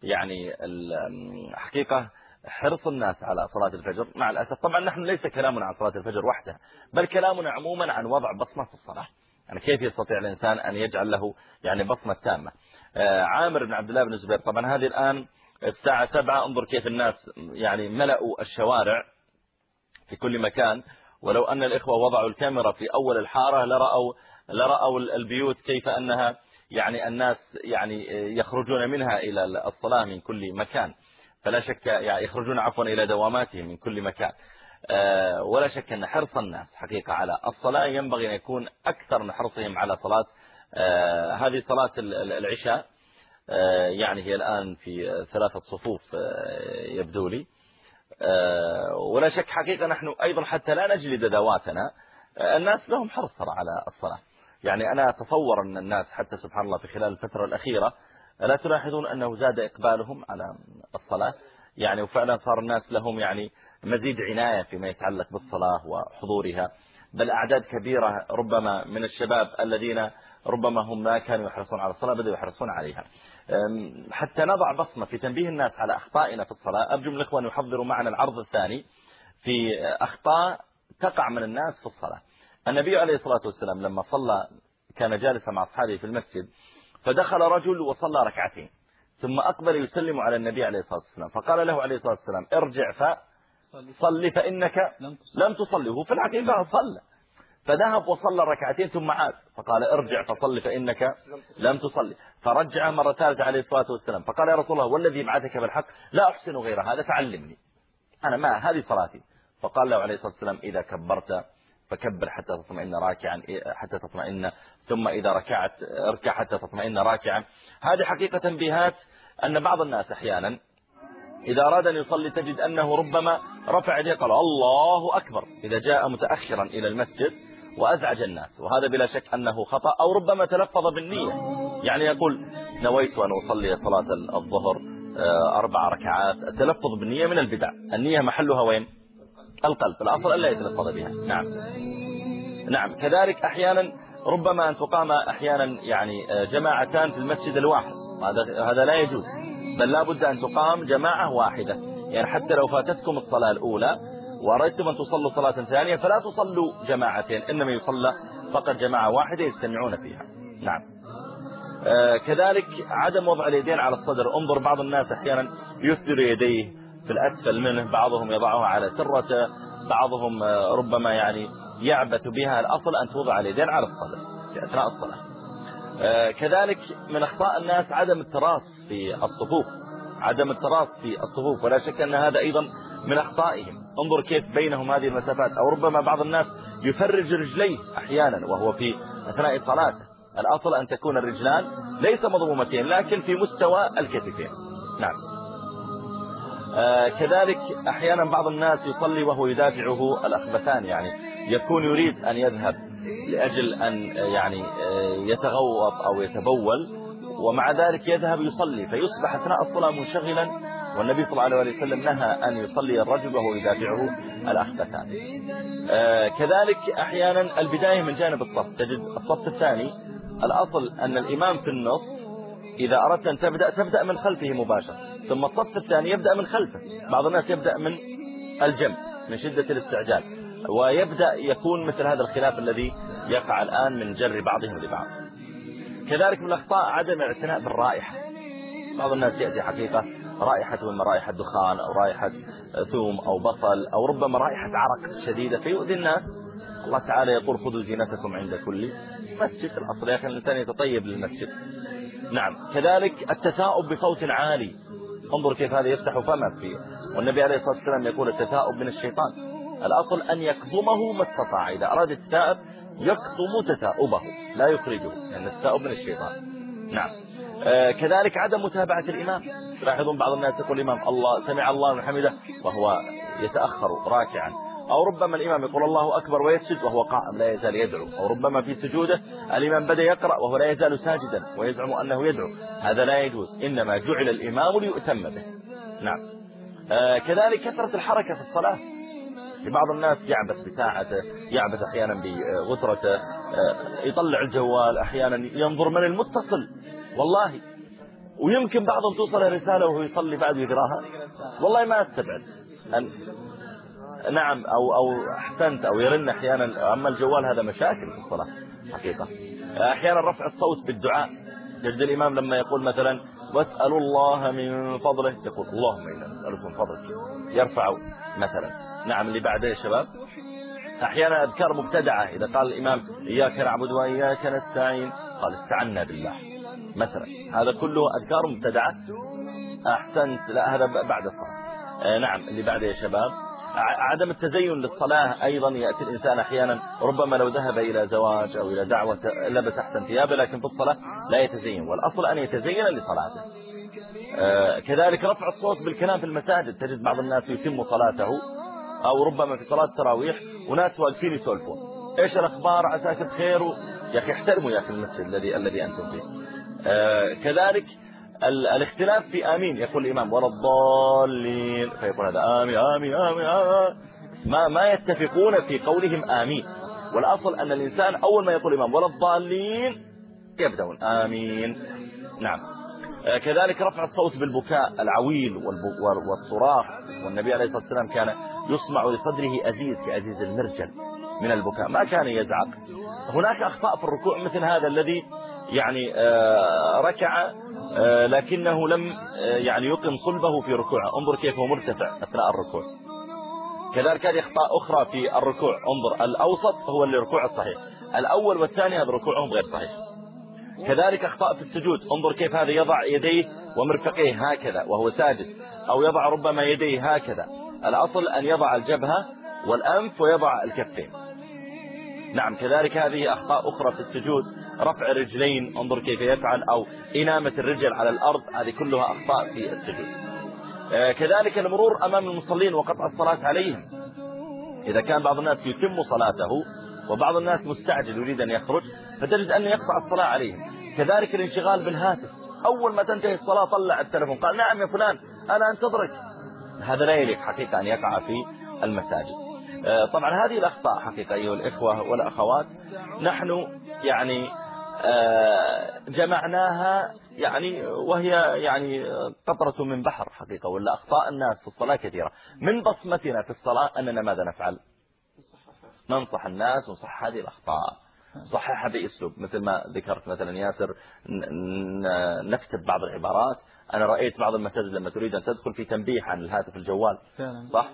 يعني الحقيقة حرص الناس على صلاة الفجر. مع الأسف طبعا نحن ليس كلامنا عن صلاة الفجر وحدها بل كلامنا عموما عن وضع بصمة في الصلاة. يعني كيف يستطيع الإنسان أن يجعل له يعني بصمة تامة؟ عامر بن عبد الله بن الزبير طبعا هذه الآن الساعة سبعة انظر كيف الناس يعني ملأوا الشوارع في كل مكان. ولو أن الإخوة وضعوا الكاميرا في أول الحارة لرأوا, لرأوا البيوت كيف أنها يعني الناس يعني يخرجون منها إلى الصلاة من كل مكان. فلا شك يعني يخرجون عفوا إلى دواماتهم من كل مكان. ولا شك أن حرص الناس حقيقة على الصلاة ينبغي أن يكون أكثر من حرصهم على صلاة هذه صلاة العشاء يعني هي الآن في ثلاثة صفوف يبدو لي. ولا شك حقيقة نحن أيضا حتى لا نجلد ذواتنا الناس لهم حرص على الصلاة. يعني أنا أتصور أن الناس حتى سبحان الله في خلال الفترة الأخيرة لا تلاحظون أنه زاد إقبالهم على الصلاة؟ يعني وفعلا صار الناس لهم يعني مزيد عناية فيما يتعلق بالصلاة وحضورها. بل أعداد كبيرة ربما من الشباب الذين ربما هم ما كانوا يحرصون على الصلاة بدأوا يحرصون عليها. حتى نضع بصمة في تنبيه الناس على أخطائنا في الصلاة. أرجو من الإخوان يحضروا معنا العرض الثاني في أخطاء تقع من الناس في الصلاة. النبي عليه الصلاة والسلام لما صلى كان جالسا مع أصحابه في المسجد فدخل رجل وصلى ركعتين. ثم أقبل يسلم على النبي عليه الصلاة والسلام. فقال له عليه الصلاة والسلام ارجع فصل فإنك لم تصلي. هو في الحقيقة صلى. فذهب وصلى ركعتين ثم عاد. فقال ارجع فصل فإنك لم تصلي. فرجع مرة ثالثة عليه الصلاة والسلام. فقال يا رسول الله والذي بعثك بالحق لا أحسن غير هذا فعلمني. أنا ما هذه صلاتي. فقال له عليه الصلاة والسلام إذا كبرت فكبر حتى تطمئن راكعا حتى تطمئن ثم إذا ركعت اركع حتى تطمئن راكعا. هذه حقيقة تنبيهات أن بعض الناس أحيانا إذا أراد أن يصلي تجد أنه ربما رفع يديه قال الله أكبر إذا جاء متأخرا إلى المسجد وأزعج الناس وهذا بلا شك أنه خطأ أو ربما تلفظ بالنية. يعني يقول نويت أن أصلي صلاة الظهر أربع ركعات التلفظ بالنية من البدع. النية محلها وين؟ القلب. الأصل ألا يتلفظ بها. نعم. نعم. كذلك أحيانا ربما أن تقام أحيانا يعني جماعتان في المسجد الواحد. هذا هذا لا يجوز. بل لا بد أن تقام جماعة واحدة. يعني حتى لو فاتتكم الصلاة الأولى وأردتم أن تصلوا صلاة ثانية فلا تصلوا جماعتين إنما يصلى فقط جماعة واحدة يستمعون فيها. نعم. آه كذلك عدم وضع اليدين على الصدر. انظر بعض الناس أحيانا يسدر يديه في الأسفل منه بعضهم يضعها على سرته بعضهم آه ربما يعني يعبث بها الأصل أن توضع اليدين على الصدر في أثناء الصلاة. آه كذلك من أخطاء الناس عدم التراص في الصفوف. عدم التراص في الصفوف ولا شك أن هذا أيضا من أخطائهم. انظر كيف بينهم هذه المسافات. أو ربما بعض الناس يفرج رجليه أحيانا وهو في أثناء صلاته. الأصل أن تكون الرجلان ليس مضمومتين لكن في مستوى الكتفين. نعم. آه كذلك أحيانا بعض الناس يصلي وهو يدافعه الأخبثان يعني يكون يريد أن يذهب لأجل أن يعني يتغوط أو يتبول ومع ذلك يذهب يصلي فيصبح أثناء الصلاة منشغلا والنبي صلى الله عليه وسلم نهى أن يصلي الرجل وهو يدافعه الأخبثان. آه كذلك أحيانا البداية من جانب الصف. تجد الصف الثاني الأصل أن الإمام في النص إذا أردت أن تبدأ تبدأ من خلفه مباشرة ثم الصف الثاني يبدأ من خلفه. بعض الناس يبدأ من الجنب من شدة الاستعجال. ويبدأ يكون مثل هذا الخلاف الذي يقع الآن من جر بعضهم لبعض. كذلك من الأخطاء عدم الاعتناء بالرائحة. بعض الناس يأتي حقيقة رائحة من رائحة دخان أو رائحة ثوم أو بصل أو ربما رائحة عرق شديدة فيؤذي الناس. الله تعالى يقول خذوا زينتكم عند كل مسجد الأصل. يا أخي الإنسان يتطيب للمسجد. نعم. كذلك التثاؤب بصوت عالي. انظر كيف هذا يفتح فمه فيه والنبي عليه الصلاة والسلام يقول التثاؤب من الشيطان. الأصل أن يكظمه ما استطاع. إذا أراد التثاؤب يكظم تثاؤبه لا يخرجه لأن التثاؤب من الشيطان. نعم. آه كذلك عدم متابعة الإمام. تلاحظون بعض الناس يقول الإمام الله سمع الله من حمده وهو يتأخر راكعا. أو ربما الإمام يقول الله أكبر ويسجد وهو قائم لا يزال يدعو. أو ربما في سجوده الإمام بدأ يقرأ وهو لا يزال ساجدا ويزعم أنه يدعو. هذا لا يجوز. إنما جعل الإمام ليؤتم به. نعم. آه كذلك كثرة الحركة في الصلاة. بعض الناس يعبث بساعته يعبث أحيانا بغترته آه يطلع الجوال أحيانا ينظر من المتصل. والله ويمكن بعضهم توصل الرسالة وهو يصلي بعد يقراها. والله ما استبعد أن نعم أو, أو أحسنت أو يرن أحيانا أما الجوال هذا مشاكل في الصلاة حقيقة. أحيانا رفع الصوت بالدعاء. تجد الإمام لما يقول مثلا واسألوا الله من فضله. يقول اللهم إنا نسألك من فضلك. يرفع مثلا. نعم اللي بعده يا شباب؟ أحيانا أذكار مبتدعة إذا قال الإمام إياك نعبد وإياك نستعين قال استعنا بالله مثلا. هذا كله أذكار مبتدعة. أحسنت لا هذا بعد الصلاة. نعم اللي بعده يا شباب؟ عدم التزين للصلاة أيضا يأتي الإنسان أحيانا ربما لو ذهب إلى زواج أو إلى دعوة لبس أحسن ثيابه لكن في الصلاة لا يتزين. والأصل أن يتزين لصلاته. كذلك رفع الصوت بالكلام في المساجد تجد بعض الناس يتم صلاته. أو ربما في صلاة التراويح وناس واقفين يسولفون. إيش الأخبار؟ عساك بخير؟ يا أخي احترموا يا أخي المسجد الذي الذي أنتم فيه. كذلك الاختلاف في آمين يقول الإمام ولا الضالين. فيقول هذا آمين آمين آمين, آمين. ما ما يتفقون في قولهم آمين. والأصل أن الإنسان أول ما يقول الإمام ولا الضالين يبدأون آمين. نعم. كذلك رفع الصوت بالبكاء العويل والصراخ. والنبي عليه الصلاة والسلام كان يسمع لصدره أزيز كأزيز المرجل من البكاء. ما كان يزعق. هناك أخطاء في الركوع مثل هذا الذي يعني ركع لكنه لم يعني يقم صلبه في ركوعه. انظر كيف هو مرتفع أثناء الركوع. كذلك هذه أخطاء أخرى في الركوع. انظر الأوسط هو الركوع الصحيح. الأول والثاني هذا ركوعهم غير صحيح. كذلك أخطاء في السجود. انظر كيف هذا يضع يديه ومرفقيه هكذا وهو ساجد. أو يضع ربما يديه هكذا. الأصل أن يضع الجبهة والأنف ويضع الكفين. نعم كذلك هذه أخطاء أخرى في السجود. رفع الرجلين انظر كيف يفعل أو إنامة الرجل على الأرض هذه كلها أخطاء في السجود. كذلك المرور أمام المصلين وقطع الصلاة عليهم. إذا كان بعض الناس يتم صلاته وبعض الناس مستعجل يريد أن يخرج فتجد أنه يقطع الصلاة عليهم. كذلك الانشغال بالهاتف. أول ما تنتهي الصلاة طلع التلفون. قال نعم يا فلان أنا أنتظرك. هذا لا يليق حقيقة أن يقع في المساجد. طبعا هذه الأخطاء حقيقة أيها الإخوة والأخوات. نحن يعني جمعناها يعني وهي يعني قطرة من بحر حقيقة ولا أخطاء الناس في الصلاة كثيرة. من بصمتنا في الصلاة أننا ماذا نفعل؟ ننصح الناس ونصح هذه الأخطاء. صححها بأسلوب مثل ما ذكرت مثلا ياسر نكتب بعض العبارات. أنا رأيت بعض المساجد لما تريد أن تدخل في تنبيه عن الهاتف الجوال. صح؟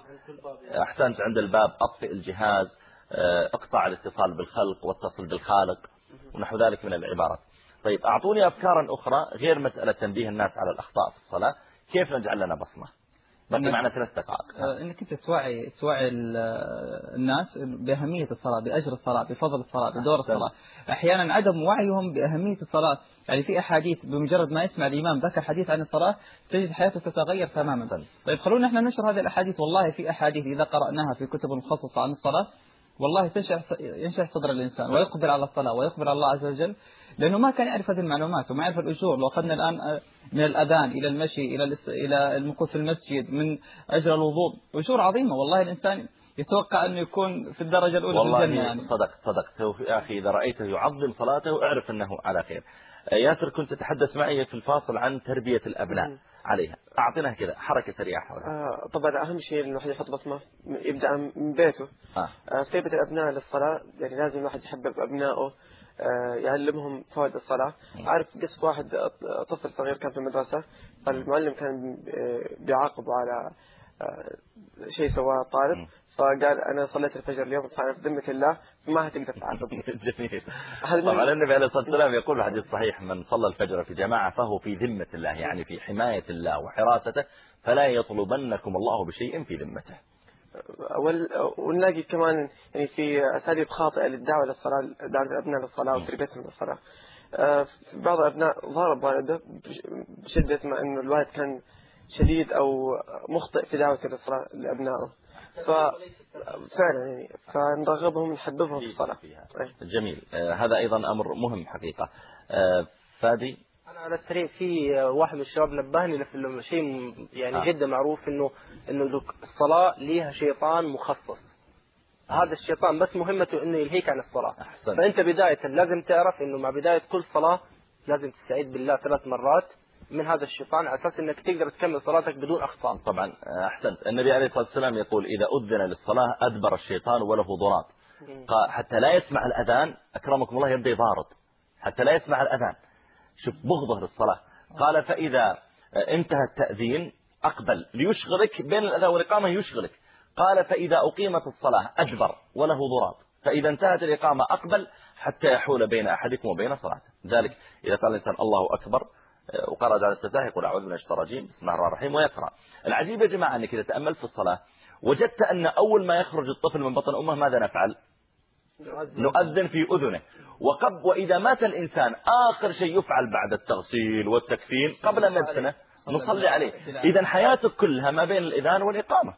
أحسنت عند الباب أطفئ الجهاز آه، أقطع الاتصال بالخلق واتصل بالخالق ونحو ذلك من العبارات. طيب أعطوني أفكارا أخرى غير مسألة تنبيه الناس على الأخطاء في الصلاة. كيف نجعل لنا بصمة؟ بقي معنا ثلاث دقائق. آه، إنك أنت توعي توعي الناس بأهمية الصلاة بأجر الصلاة بفضل الصلاة بدور الصلاة. أحيانا عدم وعيهم بأهمية الصلاة. يعني في أحاديث بمجرد ما يسمع الإمام ذكر حديث عن الصلاة تجد حياته تتغير تماما. طيب خلونا إحنا ننشر هذه الأحاديث. والله في أحاديث إذا قرأناها في كتب مخصصه عن الصلاة والله تنشح ينشح صدر الإنسان ويقبل على الصلاة ويقبل على الله عز وجل لأنه ما كان يعرف هذه المعلومات وما يعرف الأجور. لو أخذنا الآن آه، من الأذان إلى المشي إلى إلى المكوث في المسجد من أجر الوضوء أجور عظيمة. والله الإنسان يتوقع أنه يكون في الدرجة الأولى والله في يعني. صدقت صدقت يا أخي إذا رأيته يعظم صلاته اعرف أنه على خير. آه، ياسر كنت تتحدث معي في الفاصل عن تربية الأبناء. عليها. أعطينا كذا حركة سريعة حولها. آه طبعا أهم شيء إنه الواحد يحط بصمة يبدأ من بيته. آه. آه تربية الأبناء للصلاة يعني لازم الواحد يحبب أبنائه آه، يعلمهم فوائد الصلاة. عارف قصة واحد طفل صغير كان في المدرسة فالمعلم كان بيعاقبه على آه، شيء سواه الطالب فقال أنا صليت الفجر اليوم فأنا في ذمة الله ما هتقدر تعاقب جميل. طبعا النبي عليه الصلاة والسلام يقول في الحديث الصحيح من صلى الفجر في جماعة فهو في ذمة الله يعني في حماية الله وحراسته فلا يطلبنكم الله بشيء في ذمته. ونلاقي كمان يعني في أساليب خاطئة للدعوة للصلاة دعوة الأبناء للصلاة وتربيتهم للصلاة آه، بعض الأبناء ضرب والده بشدة ما أنه الوالد كان شديد أو مخطئ في دعوته للصلاة لأبنائه ففعلا يعني فنرغبهم نحببهم في الصلاة. جميل. آه، هذا أيضا أمر مهم حقيقة. آه، فادي؟ أنا على السريع في واحد من الشباب نبهني لفي شيء يعني آه. جدا معروف انه إنه الصلاة ليها شيطان مخصص. هذا الشيطان بس مهمته إنه يلهيك عن الصلاة. أحسن. فأنت بداية لازم تعرف إنه مع بداية كل صلاة لازم تستعيذ بالله ثلاث مرات. من هذا الشيطان على أساس إنك تقدر تكمل صلاتك بدون اخطاء طبعا أحسنت. النبي عليه الصلاة والسلام يقول إذا أذن للصلاة أدبر الشيطان وله ضراب. حتى لا يسمع الأذان أكرمكم الله يبدأ يضارب. حتى لا يسمع الأذان. شوف بغضه للصلاة. قال فإذا انتهى التأذين أقبل. ليشغلك بين الأذان والإقامة يشغلك. قال فإذا أقيمت الصلاة أدبر وله ضراب. فإذا انتهت الإقامة أقبل حتى يحول بين أحدكم وبين صلاته. ذلك إذا قال الإنسان الله أكبر وقرأ على السفاه يقول أعوذ من الشيطان الرجيم بسم الله الرحمن الرحيم ويقرأ. العجيب يا جماعة أنك إذا تأملت في الصلاة وجدت أن أول ما يخرج الطفل من بطن أمه ماذا نفعل؟ نؤذن. في أذنه. وقب وإذا مات الإنسان آخر شيء يفعل بعد التغسيل والتكفين قبل مدفنه نصلي عليه. إذا حياتك كلها ما بين الإذان والإقامة.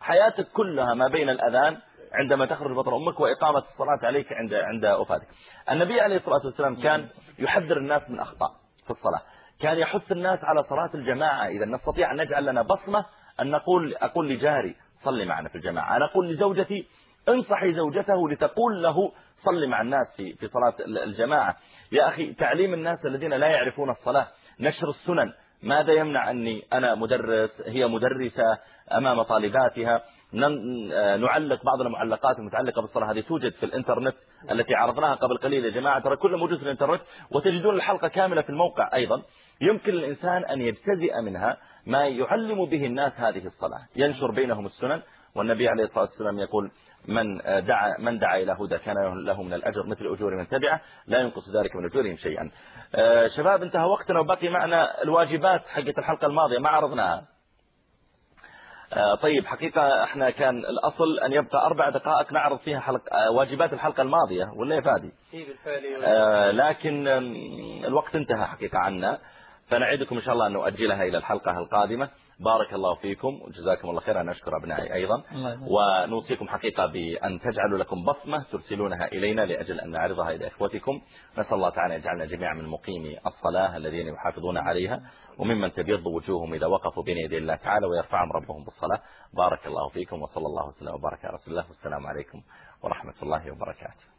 حياتك كلها ما بين الأذان عندما تخرج بطن أمك وإقامة الصلاة عليك عند عند وفاتك. النبي عليه الصلاة والسلام كان يحذر الناس من أخطاء. في الصلاة. كان يحث الناس على صلاة الجماعة. إذا نستطيع أن نجعل لنا بصمة أن نقول أقول لجاري صلي معنا في الجماعة. أنا أقول لزوجتي انصحي زوجته لتقول له صلي مع الناس في في صلاة الجماعة. يا أخي تعليم الناس الذين لا يعرفون الصلاة نشر السنن. ماذا يمنع أني أنا مدرس هي مدرسة أمام طالباتها؟ نعلق بعض المعلقات المتعلقة بالصلاة. هذه توجد في الإنترنت التي عرضناها قبل قليل يا جماعة. ترى كل موجود في الإنترنت وتجدون الحلقة كاملة في الموقع أيضا. يمكن الإنسان أن يجتزئ منها ما يعلم به الناس هذه الصلاة. ينشر بينهم السنن والنبي عليه الصلاة والسلام يقول من دعا من دعا إلى هدى كان له من الأجر مثل أجور من تبعه لا ينقص ذلك من أجورهم شيئا. آه، شباب انتهى وقتنا وبقي معنا الواجبات حقت الحلقة الماضية. ما عرضناها؟ آه، طيب حقيقة إحنا كان الأصل أن يبقى أربع دقائق نعرض فيها حلق آه، واجبات الحلقة الماضية ولا يا فادي؟ لكن الوقت انتهى حقيقة عنا. فنعيدكم إن شاء الله أن نؤجلها إلى الحلقة القادمة. بارك الله فيكم وجزاكم الله خير أنا أشكر أبنائي أيضا. ونوصيكم حقيقة بأن تجعلوا لكم بصمة ترسلونها إلينا لأجل أن نعرضها إلى إخوتكم. نسأل الله تعالى يجعلنا جميعا من مقيمي الصلاة الذين يحافظون عليها وممن تبيض وجوههم إذا وقفوا بين يدي الله تعالى ويرفعهم ربهم بالصلاة. بارك الله فيكم وصلى الله وسلم وبارك على رسول الله. والسلام عليكم ورحمة الله وبركاته.